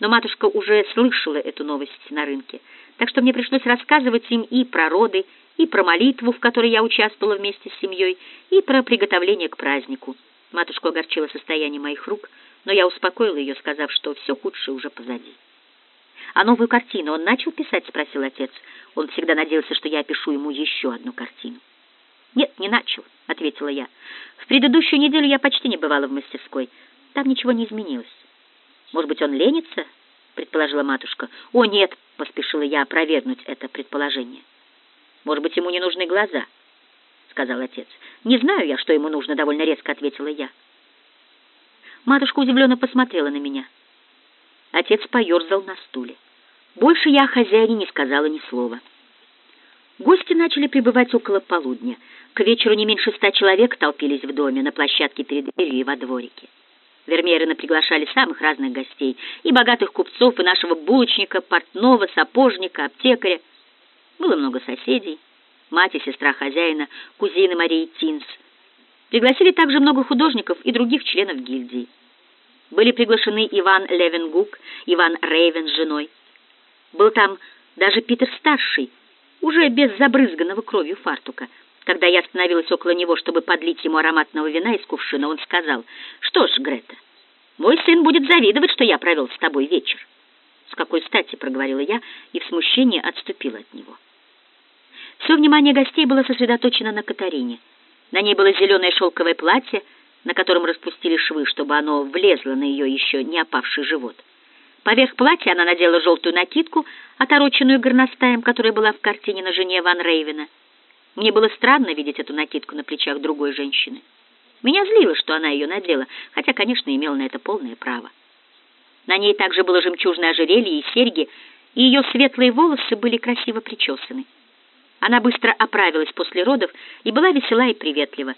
Но матушка уже слышала эту новость на рынке, так что мне пришлось рассказывать им и про роды, и про молитву, в которой я участвовала вместе с семьей, и про приготовление к празднику. Матушку огорчило состояние моих рук, но я успокоила ее, сказав, что все худшее уже позади. «А новую картину он начал писать?» — спросил отец. Он всегда надеялся, что я опишу ему еще одну картину. «Нет, не начал», — ответила я. «В предыдущую неделю я почти не бывала в мастерской. Там ничего не изменилось». «Может быть, он ленится?» — предположила матушка. «О, нет!» — поспешила я опровергнуть это предположение. «Может быть, ему не нужны глаза?» — сказал отец. «Не знаю я, что ему нужно», — довольно резко ответила я. Матушка удивленно посмотрела на меня. Отец поерзал на стуле. Больше я о хозяине не сказала ни слова. Гости начали прибывать около полудня. К вечеру не меньше ста человек толпились в доме, на площадке перед дверью и во дворике. Вермееры приглашали самых разных гостей, и богатых купцов, и нашего булочника, портного, сапожника, аптекаря. Было много соседей, мать и сестра хозяина, кузины Марии Тинс. Пригласили также много художников и других членов гильдии. Были приглашены Иван Левенгук, Иван Рейвен с женой. Был там даже Питер-старший, уже без забрызганного кровью фартука. Когда я остановилась около него, чтобы подлить ему ароматного вина из кувшина, он сказал, «Что ж, Грета, мой сын будет завидовать, что я провел с тобой вечер». «С какой стати?» — проговорила я и в смущении отступила от него. Все внимание гостей было сосредоточено на Катарине. На ней было зеленое шелковое платье, на котором распустили швы, чтобы оно влезло на ее еще не опавший живот. Поверх платья она надела желтую накидку, отороченную горностаем, которая была в картине на жене Ван Рейвена. Мне было странно видеть эту накидку на плечах другой женщины. Меня злило, что она ее надела, хотя, конечно, имела на это полное право. На ней также было жемчужное ожерелье и серьги, и ее светлые волосы были красиво причесаны. Она быстро оправилась после родов и была весела и приветлива.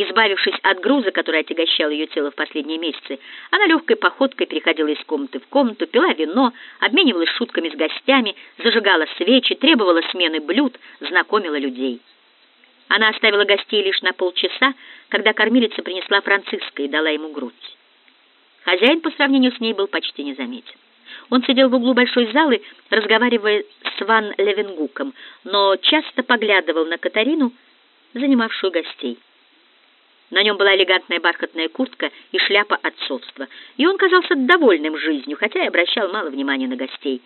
Избавившись от груза, который отягощал ее тело в последние месяцы, она легкой походкой переходила из комнаты в комнату, пила вино, обменивалась шутками с гостями, зажигала свечи, требовала смены блюд, знакомила людей. Она оставила гостей лишь на полчаса, когда кормилица принесла Франциска и дала ему грудь. Хозяин по сравнению с ней был почти незаметен. Он сидел в углу большой залы, разговаривая с Ван Левенгуком, но часто поглядывал на Катарину, занимавшую гостей. На нем была элегантная бархатная куртка и шляпа отцовства, и он казался довольным жизнью, хотя и обращал мало внимания на гостей.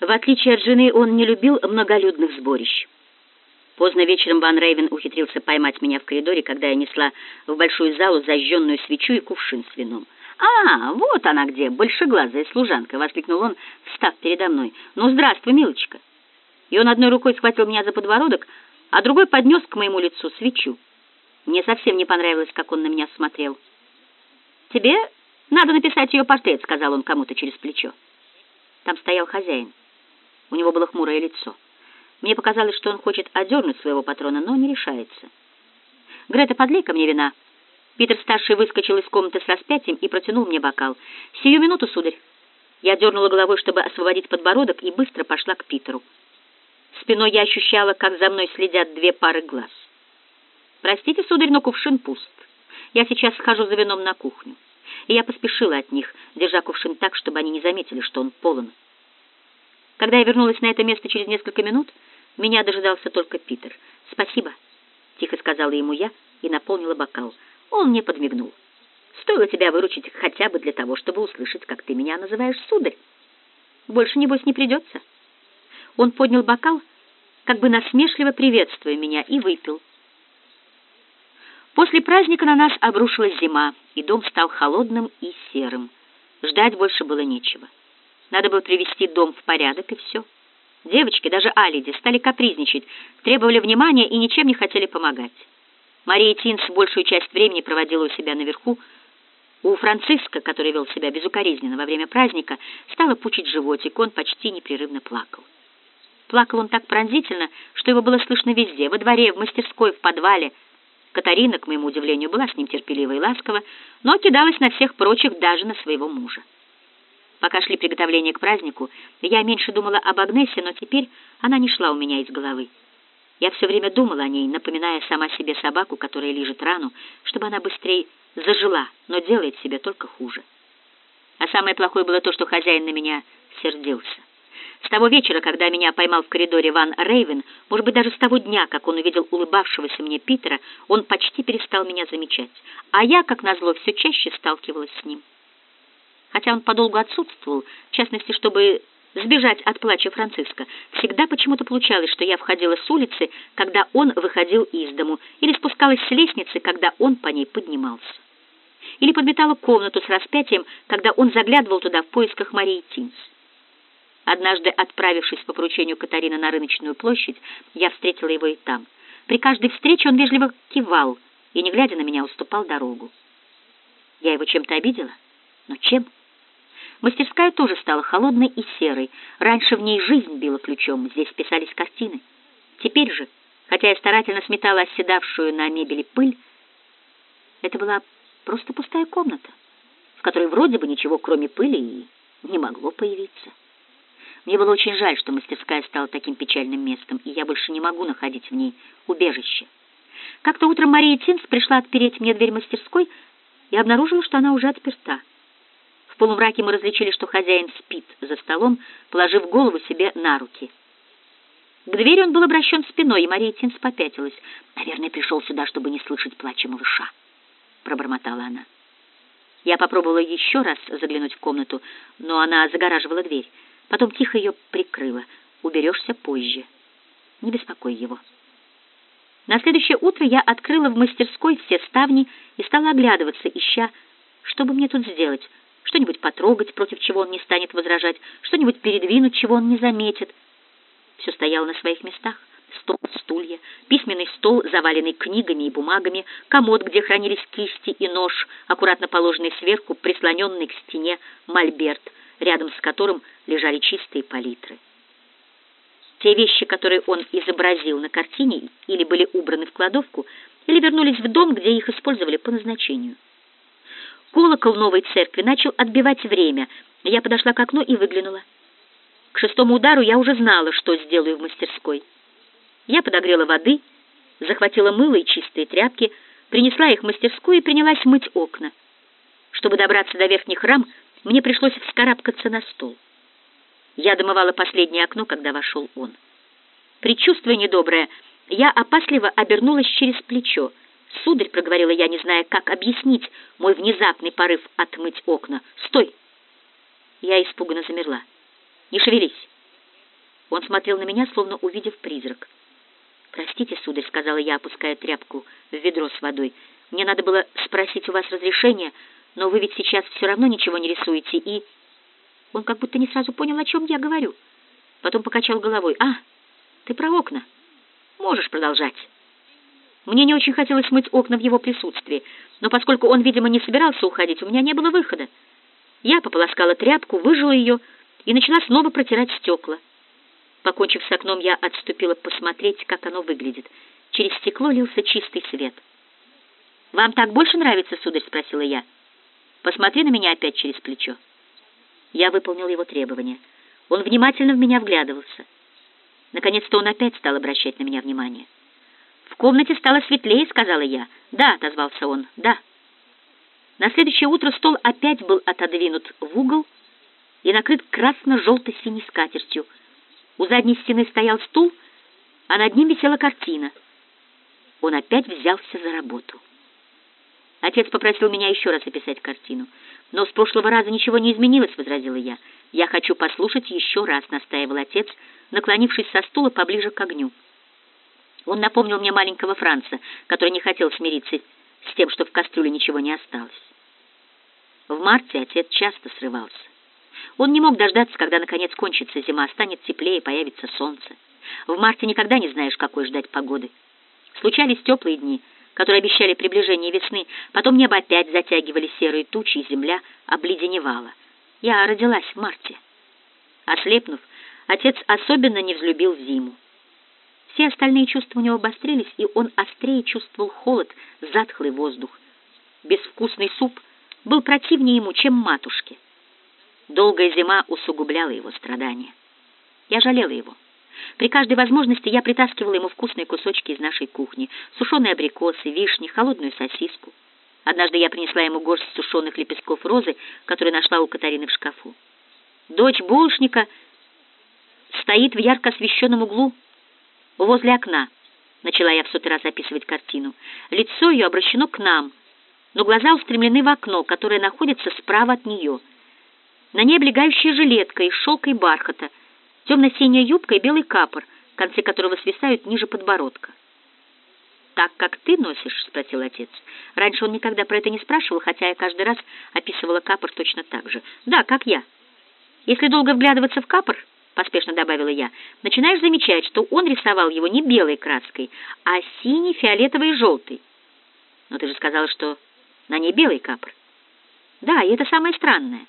В отличие от жены, он не любил многолюдных сборищ. Поздно вечером Ван Рейвен ухитрился поймать меня в коридоре, когда я несла в большую залу зажженную свечу и кувшин с вином. «А, вот она где, большеглазая служанка!» — воскликнул он, встав передо мной. «Ну, здравствуй, милочка!» И он одной рукой схватил меня за подбородок, а другой поднес к моему лицу свечу. Мне совсем не понравилось, как он на меня смотрел. «Тебе надо написать ее портрет», — сказал он кому-то через плечо. Там стоял хозяин. У него было хмурое лицо. Мне показалось, что он хочет одернуть своего патрона, но не решается. «Грета, подлей ко мне вина». Питер-старший выскочил из комнаты с распятием и протянул мне бокал. «Сию минуту, сударь». Я дернула головой, чтобы освободить подбородок, и быстро пошла к Питеру. Спиной я ощущала, как за мной следят две пары глаз. «Простите, сударь, но кувшин пуст. Я сейчас схожу за вином на кухню». И я поспешила от них, держа кувшин так, чтобы они не заметили, что он полон. Когда я вернулась на это место через несколько минут, меня дожидался только Питер. «Спасибо», — тихо сказала ему я и наполнила бокал. Он мне подмигнул. «Стоило тебя выручить хотя бы для того, чтобы услышать, как ты меня называешь сударь. Больше, небось, не придется». Он поднял бокал, как бы насмешливо приветствуя меня, и выпил. После праздника на нас обрушилась зима, и дом стал холодным и серым. Ждать больше было нечего. Надо было привести дом в порядок, и все. Девочки, даже Алиди, стали капризничать, требовали внимания и ничем не хотели помогать. Мария Тинс большую часть времени проводила у себя наверху. У Франциска, который вел себя безукоризненно во время праздника, стало пучить животик, он почти непрерывно плакал. Плакал он так пронзительно, что его было слышно везде, во дворе, в мастерской, в подвале. Катарина, к моему удивлению, была с ним терпелива и ласкова, но кидалась на всех прочих, даже на своего мужа. Пока шли приготовления к празднику, я меньше думала об Агнесе, но теперь она не шла у меня из головы. Я все время думала о ней, напоминая сама себе собаку, которая лижет рану, чтобы она быстрее зажила, но делает себе только хуже. А самое плохое было то, что хозяин на меня сердился. С того вечера, когда меня поймал в коридоре Ван Рейвен, может быть, даже с того дня, как он увидел улыбавшегося мне Питера, он почти перестал меня замечать, а я, как назло, все чаще сталкивалась с ним хотя он подолгу отсутствовал, в частности, чтобы сбежать от плача Франциска. Всегда почему-то получалось, что я входила с улицы, когда он выходил из дому, или спускалась с лестницы, когда он по ней поднимался. Или подметала комнату с распятием, когда он заглядывал туда в поисках Марии Тинс. Однажды, отправившись по поручению Катарины на рыночную площадь, я встретила его и там. При каждой встрече он вежливо кивал и, не глядя на меня, уступал дорогу. Я его чем-то обидела? Но чем? Мастерская тоже стала холодной и серой. Раньше в ней жизнь била ключом, здесь писались картины. Теперь же, хотя я старательно сметала оседавшую на мебели пыль, это была просто пустая комната, в которой вроде бы ничего, кроме пыли, и не могло появиться. Мне было очень жаль, что мастерская стала таким печальным местом, и я больше не могу находить в ней убежище. Как-то утром Мария Тинс пришла отпереть мне дверь мастерской и обнаружила, что она уже отперта. В полумраке мы различили, что хозяин спит за столом, положив голову себе на руки. К двери он был обращен спиной, и Мария Тинс попятилась. «Наверное, пришел сюда, чтобы не слышать плача малыша», — пробормотала она. Я попробовала еще раз заглянуть в комнату, но она загораживала дверь. Потом тихо ее прикрыла. «Уберешься позже. Не беспокой его». На следующее утро я открыла в мастерской все ставни и стала оглядываться, ища, что бы мне тут сделать — что-нибудь потрогать, против чего он не станет возражать, что-нибудь передвинуть, чего он не заметит. Все стояло на своих местах. Стол, стулья, письменный стол, заваленный книгами и бумагами, комод, где хранились кисти и нож, аккуратно положенный сверху, прислоненный к стене мольберт, рядом с которым лежали чистые палитры. Те вещи, которые он изобразил на картине, или были убраны в кладовку, или вернулись в дом, где их использовали по назначению. Колокол новой церкви начал отбивать время. Я подошла к окну и выглянула. К шестому удару я уже знала, что сделаю в мастерской. Я подогрела воды, захватила мыло и чистые тряпки, принесла их в мастерскую и принялась мыть окна. Чтобы добраться до верхних рам, мне пришлось вскарабкаться на стол. Я домывала последнее окно, когда вошел он. Причувствуя недоброе, я опасливо обернулась через плечо — «Сударь», — проговорила я, не зная, как объяснить мой внезапный порыв отмыть окна. «Стой!» Я испуганно замерла. «Не шевелись!» Он смотрел на меня, словно увидев призрак. «Простите, сударь», — сказала я, опуская тряпку в ведро с водой. «Мне надо было спросить у вас разрешения, но вы ведь сейчас все равно ничего не рисуете, и...» Он как будто не сразу понял, о чем я говорю. Потом покачал головой. «А, ты про окна. Можешь продолжать». Мне не очень хотелось мыть окна в его присутствии, но поскольку он, видимо, не собирался уходить, у меня не было выхода. Я пополоскала тряпку, выжила ее и начала снова протирать стекла. Покончив с окном, я отступила посмотреть, как оно выглядит. Через стекло лился чистый свет. «Вам так больше нравится, сударь?» — спросила я. «Посмотри на меня опять через плечо». Я выполнил его требования. Он внимательно в меня вглядывался. Наконец-то он опять стал обращать на меня внимание. «В комнате стало светлее», — сказала я. «Да», — отозвался он, — «да». На следующее утро стол опять был отодвинут в угол и накрыт красно-желто-синей скатертью. У задней стены стоял стул, а над ним висела картина. Он опять взялся за работу. Отец попросил меня еще раз описать картину. «Но с прошлого раза ничего не изменилось», — возразила я. «Я хочу послушать еще раз», — настаивал отец, наклонившись со стула поближе к огню. Он напомнил мне маленького Франца, который не хотел смириться с тем, что в кастрюле ничего не осталось. В марте отец часто срывался. Он не мог дождаться, когда наконец кончится зима, станет теплее, появится солнце. В марте никогда не знаешь, какой ждать погоды. Случались теплые дни, которые обещали приближение весны, потом небо опять затягивали серые тучи, и земля обледеневала. Я родилась в марте. Ослепнув, отец особенно не взлюбил зиму. Все остальные чувства у него обострились, и он острее чувствовал холод, затхлый воздух. Безвкусный суп был противнее ему, чем матушке. Долгая зима усугубляла его страдания. Я жалела его. При каждой возможности я притаскивала ему вкусные кусочки из нашей кухни, сушеные абрикосы, вишни, холодную сосиску. Однажды я принесла ему горсть сушеных лепестков розы, которую нашла у Катарины в шкафу. Дочь булочника стоит в ярко освещенном углу возле окна. Начала я в сотый раз описывать картину. Лицо ее обращено к нам, но глаза устремлены в окно, которое находится справа от нее. На ней облегающая жилетка из шелка и бархата — темно-синяя юбка и белый капор, концы которого свисают ниже подбородка. «Так, как ты носишь?» — спросил отец. Раньше он никогда про это не спрашивал, хотя я каждый раз описывала капор точно так же. «Да, как я. Если долго вглядываться в капор, — поспешно добавила я, — начинаешь замечать, что он рисовал его не белой краской, а синий, фиолетовый и желтый. Но ты же сказала, что на ней белый капор. Да, и это самое странное.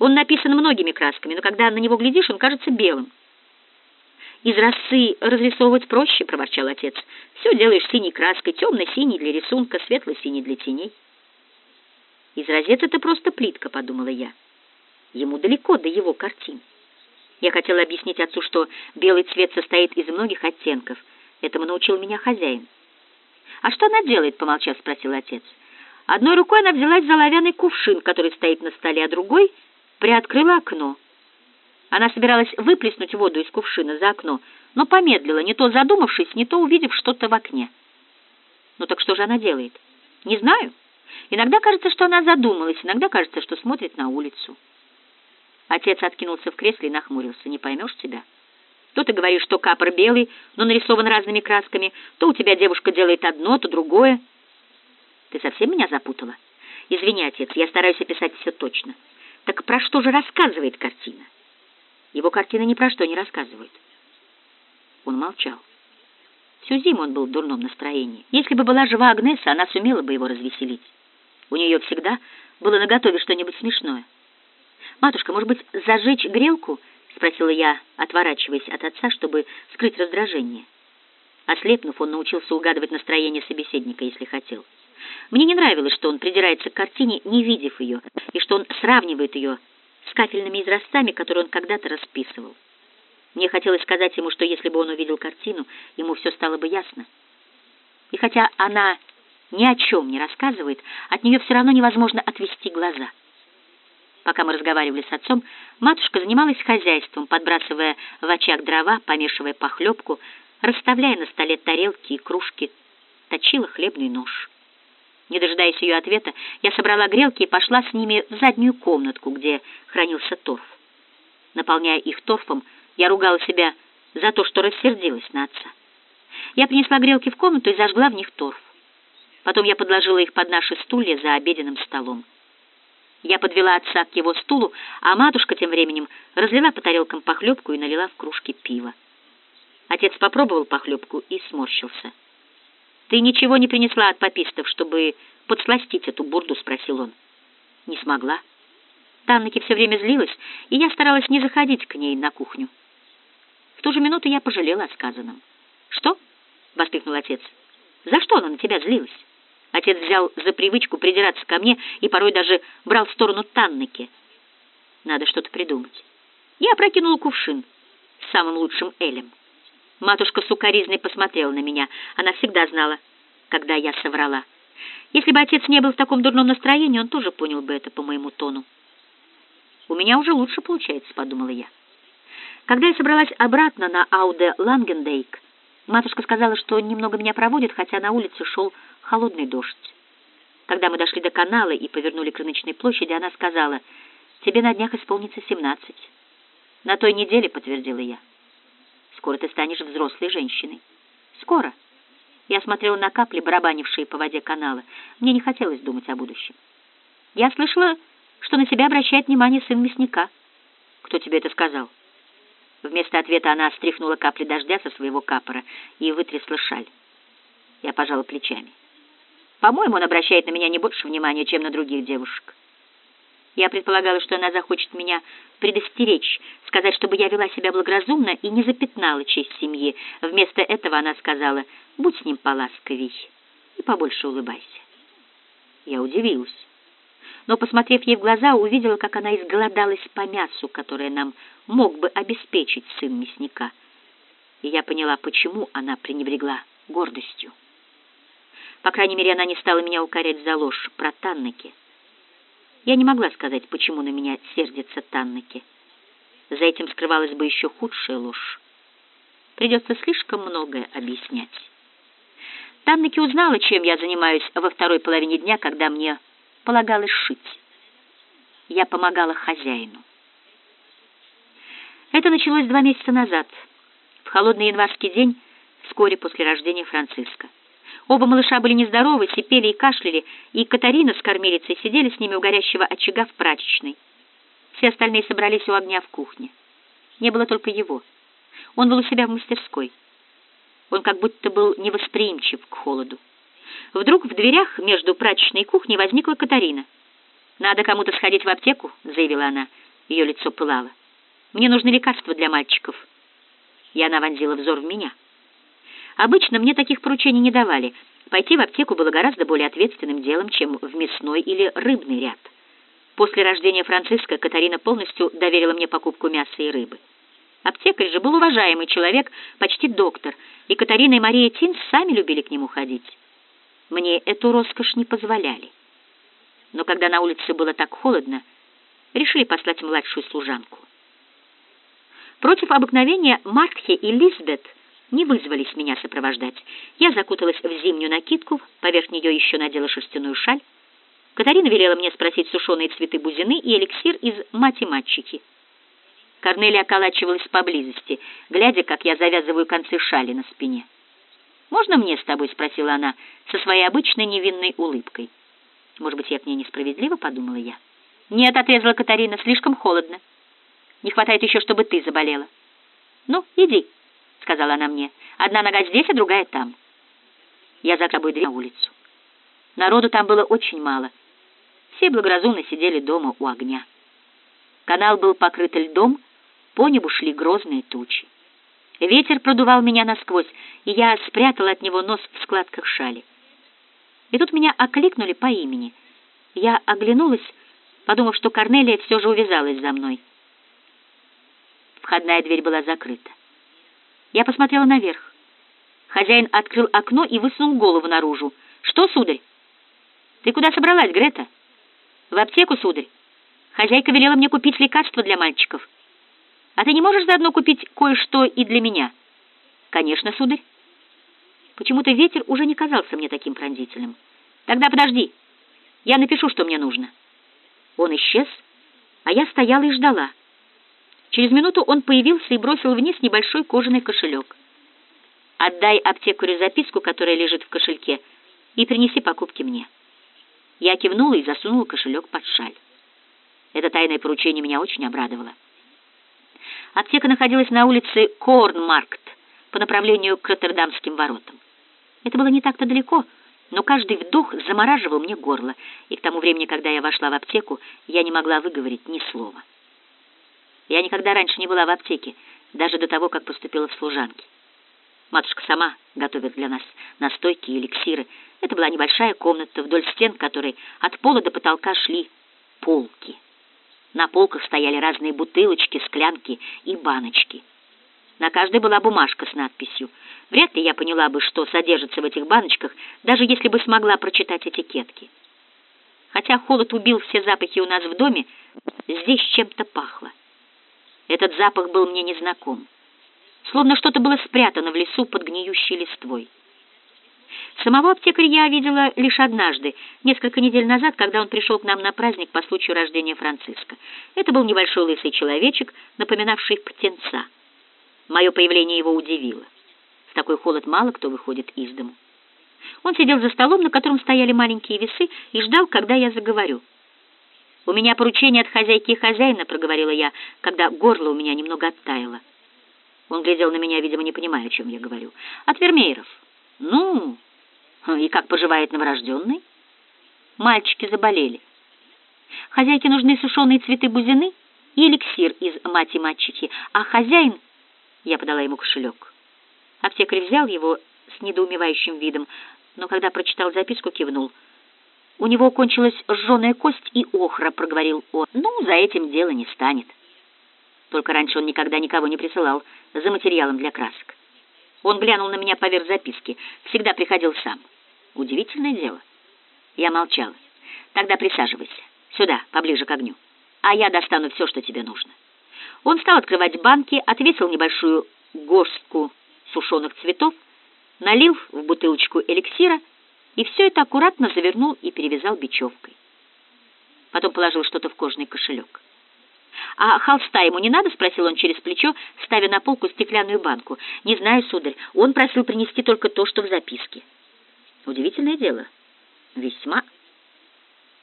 Он написан многими красками, но когда на него глядишь, он кажется белым. «Из росы разрисовывать проще», — проворчал отец. «Все делаешь синей краской, темно-синий для рисунка, светло-синий для теней». «Из розет это просто плитка», — подумала я. Ему далеко до его картин. Я хотела объяснить отцу, что белый цвет состоит из многих оттенков. Этому научил меня хозяин. «А что она делает?» — помолчав, спросил отец. Одной рукой она взялась за оловянный кувшин, который стоит на столе, а другой — приоткрыла окно. Она собиралась выплеснуть воду из кувшина за окно, но помедлила, не то задумавшись, не то увидев что-то в окне. Ну так что же она делает? Не знаю. Иногда кажется, что она задумалась, иногда кажется, что смотрит на улицу. Отец откинулся в кресле и нахмурился. Не поймешь тебя. То ты говоришь, что капор белый, но нарисован разными красками, то у тебя девушка делает одно, то другое. Ты совсем меня запутала? Извини, отец, я стараюсь описать все точно. Так про что же рассказывает картина? Его картины ни про что не рассказывают. Он молчал. Всю зиму он был в дурном настроении. Если бы была жива Агнеса, она сумела бы его развеселить. У нее всегда было наготове что-нибудь смешное. «Матушка, может быть, зажечь грелку?» — спросила я, отворачиваясь от отца, чтобы скрыть раздражение. Ослепнув, он научился угадывать настроение собеседника, если хотел. Мне не нравилось, что он придирается к картине, не видев ее, и что он сравнивает ее с кафельными изразцами, которые он когда-то расписывал. Мне хотелось сказать ему, что если бы он увидел картину, ему все стало бы ясно. И хотя она ни о чем не рассказывает, от нее все равно невозможно отвести глаза. Пока мы разговаривали с отцом, матушка занималась хозяйством, подбрасывая в очаг дрова, помешивая похлебку, расставляя на столе тарелки и кружки, точила хлебный нож. Не дожидаясь ее ответа, я собрала грелки и пошла с ними в заднюю комнатку, где хранился торф. Наполняя их торфом, я ругала себя за то, что рассердилась на отца. Я принесла грелки в комнату и зажгла в них торф. Потом я подложила их под наши стулья за обеденным столом. Я подвела отца к его стулу, а матушка тем временем разлила по тарелкам похлебку и налила в кружки пива. Отец попробовал похлебку и сморщился. «Ты ничего не принесла от попистов, чтобы подсластить эту бурду?» — спросил он. «Не смогла. Таннеке все время злилась, и я старалась не заходить к ней на кухню. В ту же минуту я пожалела о сказанном. «Что?» — воскликнул отец. «За что она на тебя злилась?» Отец взял за привычку придираться ко мне и порой даже брал в сторону Таннеке. Надо что-то придумать. Я опрокинула кувшин с самым лучшим элем. Матушка сукоризной посмотрела на меня. Она всегда знала, когда я соврала. Если бы отец не был в таком дурном настроении, он тоже понял бы это по моему тону. «У меня уже лучше получается», — подумала я. Когда я собралась обратно на Ауде Лангендейк, матушка сказала, что немного меня проводит, хотя на улице шел холодный дождь. Когда мы дошли до канала и повернули к рыночной площади, она сказала, «Тебе на днях исполнится семнадцать». «На той неделе», — подтвердила я. «Скоро ты станешь взрослой женщиной». «Скоро». Я смотрела на капли, барабанившие по воде канала. Мне не хотелось думать о будущем. «Я слышала, что на тебя обращает внимание сын мясника». «Кто тебе это сказал?» Вместо ответа она стряхнула капли дождя со своего капора и вытрясла шаль. Я пожала плечами. По-моему, он обращает на меня не больше внимания, чем на других девушек. Я предполагала, что она захочет меня предостеречь, сказать, чтобы я вела себя благоразумно и не запятнала честь семьи. Вместо этого она сказала, будь с ним поласковей и побольше улыбайся. Я удивилась, но, посмотрев ей в глаза, увидела, как она изголодалась по мясу, которое нам мог бы обеспечить сын мясника. И я поняла, почему она пренебрегла гордостью. По крайней мере, она не стала меня укорять за ложь про Таннеки. Я не могла сказать, почему на меня сердится Таннеки. За этим скрывалась бы еще худшая ложь. Придется слишком многое объяснять. Таннеки узнала, чем я занимаюсь во второй половине дня, когда мне полагалось шить. Я помогала хозяину. Это началось два месяца назад, в холодный январский день, вскоре после рождения Франциска. Оба малыша были нездоровы, сипели и кашляли, и Катарина с кормилицей сидели с ними у горящего очага в прачечной. Все остальные собрались у огня в кухне. Не было только его. Он был у себя в мастерской. Он как будто был невосприимчив к холоду. Вдруг в дверях между прачечной и кухней возникла Катарина. «Надо кому-то сходить в аптеку», — заявила она. Ее лицо пылало. «Мне нужны лекарства для мальчиков». И она вонзила взор в меня. Обычно мне таких поручений не давали. Пойти в аптеку было гораздо более ответственным делом, чем в мясной или рыбный ряд. После рождения Франциска Катарина полностью доверила мне покупку мяса и рыбы. Аптекарь же был уважаемый человек, почти доктор, и Катарина и Мария Тинс сами любили к нему ходить. Мне эту роскошь не позволяли. Но когда на улице было так холодно, решили послать младшую служанку. Против обыкновения Мартхе и Лизбет – не вызвались меня сопровождать. Я закуталась в зимнюю накидку, поверх нее еще надела шерстяную шаль. Катарина велела мне спросить сушеные цветы бузины и эликсир из мати-матчики. Корнелия околачивалась поблизости, глядя, как я завязываю концы шали на спине. «Можно мне с тобой?» — спросила она со своей обычной невинной улыбкой. «Может быть, я к ней несправедливо?» — подумала я. «Нет», — отрезала Катарина, — «слишком холодно. Не хватает еще, чтобы ты заболела». «Ну, иди». — сказала она мне. «Одна нога здесь, а другая там». Я за тобой дверь на улицу. Народу там было очень мало. Все благоразумно сидели дома у огня. Канал был покрыт льдом, по небу шли грозные тучи. Ветер продувал меня насквозь, и я спрятала от него нос в складках шали. И тут меня окликнули по имени. Я оглянулась, подумав, что Корнелия все же увязалась за мной. Входная дверь была закрыта. Я посмотрела наверх. Хозяин открыл окно и высунул голову наружу. «Что, сударь?» «Ты куда собралась, Грета?» «В аптеку, сударь. Хозяйка велела мне купить лекарства для мальчиков. А ты не можешь заодно купить кое-что и для меня?» «Конечно, сударь». Почему-то ветер уже не казался мне таким пронзительным. «Тогда подожди. Я напишу, что мне нужно». Он исчез, а я стояла и ждала. Через минуту он появился и бросил вниз небольшой кожаный кошелек. «Отдай аптекарю записку, которая лежит в кошельке, и принеси покупки мне». Я кивнула и засунула кошелек под шаль. Это тайное поручение меня очень обрадовало. Аптека находилась на улице Корнмаркт по направлению к Роттердамским воротам. Это было не так-то далеко, но каждый вдох замораживал мне горло, и к тому времени, когда я вошла в аптеку, я не могла выговорить ни слова. Я никогда раньше не была в аптеке, даже до того, как поступила в служанки. Матушка сама готовит для нас настойки и эликсиры. Это была небольшая комната, вдоль стен которой от пола до потолка шли полки. На полках стояли разные бутылочки, склянки и баночки. На каждой была бумажка с надписью. Вряд ли я поняла бы, что содержится в этих баночках, даже если бы смогла прочитать этикетки. Хотя холод убил все запахи у нас в доме, здесь чем-то пахло. Этот запах был мне незнаком. Словно что-то было спрятано в лесу под гниющей листвой. Самого аптекаря я видела лишь однажды, несколько недель назад, когда он пришел к нам на праздник по случаю рождения Франциска. Это был небольшой лысый человечек, напоминавший птенца. Мое появление его удивило. В такой холод мало кто выходит из дому. Он сидел за столом, на котором стояли маленькие весы, и ждал, когда я заговорю. «У меня поручение от хозяйки и хозяина», — проговорила я, когда горло у меня немного оттаяло. Он глядел на меня, видимо, не понимая, о чем я говорю. «От Вермееров». «Ну, и как поживает новорожденный?» «Мальчики заболели. Хозяйке нужны сушеные цветы бузины и эликсир из мати-мачехи, а хозяин...» Я подала ему кошелек. Аптекарь взял его с недоумевающим видом, но когда прочитал записку, кивнул. «У него кончилась жженая кость и охра», — проговорил он. «Ну, за этим дело не станет». Только раньше он никогда никого не присылал за материалом для красок. Он глянул на меня поверх записки. Всегда приходил сам. Удивительное дело. Я молчала. Тогда присаживайся. Сюда, поближе к огню. А я достану все, что тебе нужно. Он стал открывать банки, отвесил небольшую горстку сушеных цветов, налил в бутылочку эликсира и все это аккуратно завернул и перевязал бечевкой. Потом положил что-то в кожаный кошелек. «А холста ему не надо?» — спросил он через плечо, ставя на полку стеклянную банку. «Не знаю, сударь. Он просил принести только то, что в записке». «Удивительное дело. Весьма».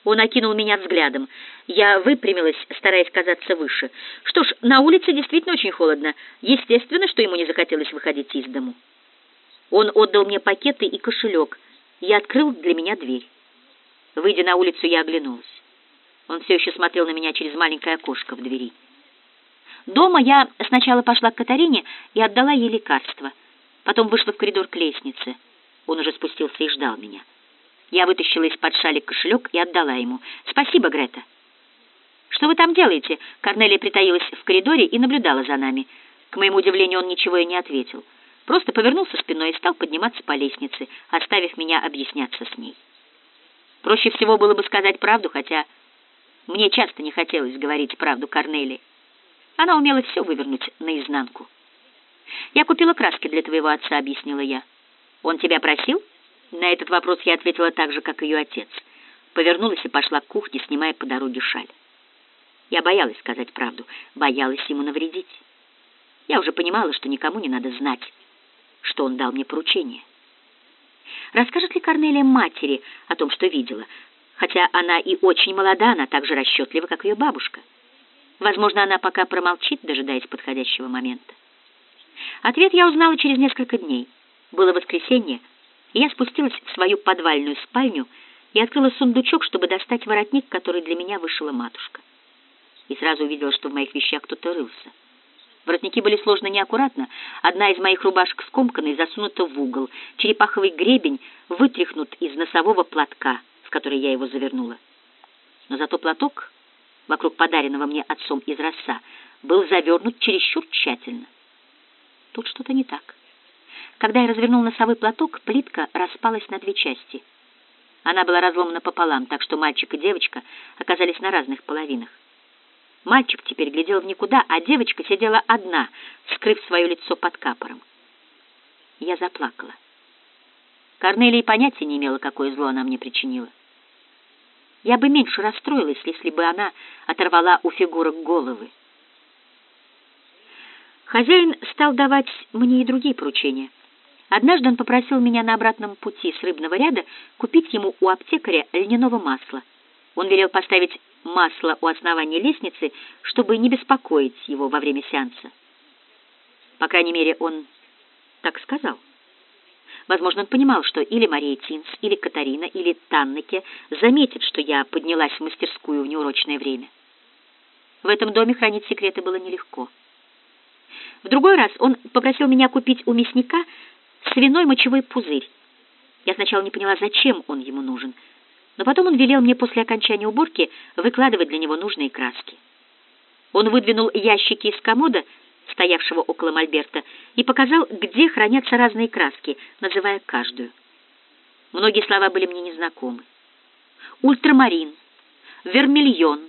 Он окинул меня взглядом. Я выпрямилась, стараясь казаться выше. Что ж, на улице действительно очень холодно. Естественно, что ему не захотелось выходить из дому. Он отдал мне пакеты и кошелек. Я открыл для меня дверь. Выйдя на улицу, я оглянулась. Он все еще смотрел на меня через маленькое окошко в двери. Дома я сначала пошла к Катарине и отдала ей лекарство. Потом вышла в коридор к лестнице. Он уже спустился и ждал меня. Я вытащила из-под шали кошелек и отдала ему. «Спасибо, Грета». «Что вы там делаете?» Корнелия притаилась в коридоре и наблюдала за нами. К моему удивлению, он ничего и не ответил. Просто повернулся спиной и стал подниматься по лестнице, оставив меня объясняться с ней. Проще всего было бы сказать правду, хотя мне часто не хотелось говорить правду Корнелии. Она умела все вывернуть наизнанку. «Я купила краски для твоего отца», — объяснила я. «Он тебя просил?» На этот вопрос я ответила так же, как ее отец. Повернулась и пошла к кухне, снимая по дороге шаль. Я боялась сказать правду, боялась ему навредить. Я уже понимала, что никому не надо знать, что он дал мне поручение. Расскажет ли Корнелия матери о том, что видела? Хотя она и очень молода, она так же расчетлива, как ее бабушка. Возможно, она пока промолчит, дожидаясь подходящего момента. Ответ я узнала через несколько дней. Было воскресенье, и я спустилась в свою подвальную спальню и открыла сундучок, чтобы достать воротник, который для меня вышила матушка. И сразу увидела, что в моих вещах кто-то рылся. Воротники были сложно неаккуратно. Одна из моих рубашек скомкана и засунута в угол. Черепаховый гребень вытряхнут из носового платка, в который я его завернула. Но зато платок, вокруг подаренного мне отцом из роса, был завернут чересчур тщательно. Тут что-то не так. Когда я развернул носовой платок, плитка распалась на две части. Она была разломана пополам, так что мальчик и девочка оказались на разных половинах. Мальчик теперь глядел в никуда, а девочка сидела одна, скрыв свое лицо под капором. Я заплакала. Корнелия понятия не имела, какое зло она мне причинила. Я бы меньше расстроилась, если бы она оторвала у фигурок головы. Хозяин стал давать мне и другие поручения. Однажды он попросил меня на обратном пути с рыбного ряда купить ему у аптекаря льняного масла. Он велел поставить масло у основания лестницы, чтобы не беспокоить его во время сеанса. По крайней мере, он так сказал. Возможно, он понимал, что или Мария Тинс, или Катарина, или Таннеке заметят, что я поднялась в мастерскую в неурочное время. В этом доме хранить секреты было нелегко. В другой раз он попросил меня купить у мясника свиной мочевой пузырь. Я сначала не поняла, зачем он ему нужен, но потом он велел мне после окончания уборки выкладывать для него нужные краски. Он выдвинул ящики из комода, стоявшего около мольберта, и показал, где хранятся разные краски, называя каждую. Многие слова были мне незнакомы. Ультрамарин, вермильон,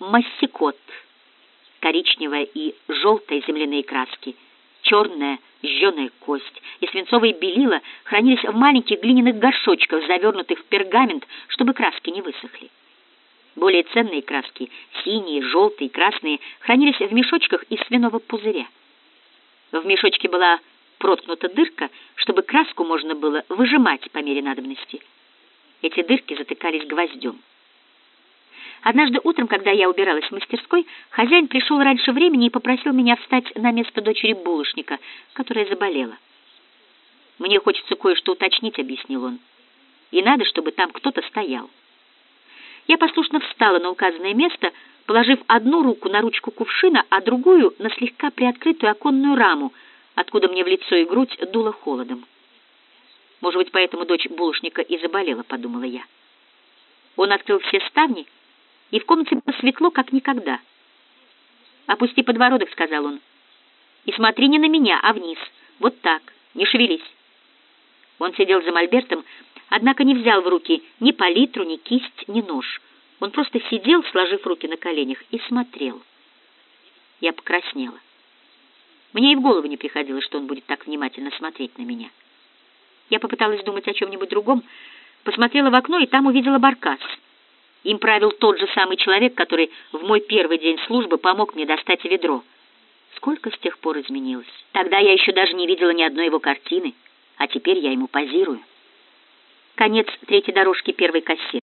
массикот, коричневая и желтая земляные краски, черная, жженая кость и свинцовые белила хранились в маленьких глиняных горшочках, завернутых в пергамент, чтобы краски не высохли. Более ценные краски, синие, желтые, красные, хранились в мешочках из свиного пузыря. В мешочке была проткнута дырка, чтобы краску можно было выжимать по мере надобности. Эти дырки затыкались гвоздем. Однажды утром, когда я убиралась в мастерской, хозяин пришел раньше времени и попросил меня встать на место дочери булочника, которая заболела. «Мне хочется кое-что уточнить», — объяснил он. «И надо, чтобы там кто-то стоял». Я послушно встала на указанное место, положив одну руку на ручку кувшина, а другую на слегка приоткрытую оконную раму, откуда мне в лицо и грудь дуло холодом. «Может быть, поэтому дочь булочника и заболела», — подумала я. Он открыл все ставни, — и в комнате было светло, как никогда. «Опусти подбородок», — сказал он, — «и смотри не на меня, а вниз. Вот так, не шевелись». Он сидел за мольбертом, однако не взял в руки ни палитру, ни кисть, ни нож. Он просто сидел, сложив руки на коленях, и смотрел. Я покраснела. Мне и в голову не приходило, что он будет так внимательно смотреть на меня. Я попыталась думать о чем-нибудь другом, посмотрела в окно и там увидела баркас — им правил тот же самый человек, который в мой первый день службы помог мне достать ведро. Сколько с тех пор изменилось. Тогда я еще даже не видела ни одной его картины, а теперь я ему позирую. Конец третьей дорожки первой кассеты.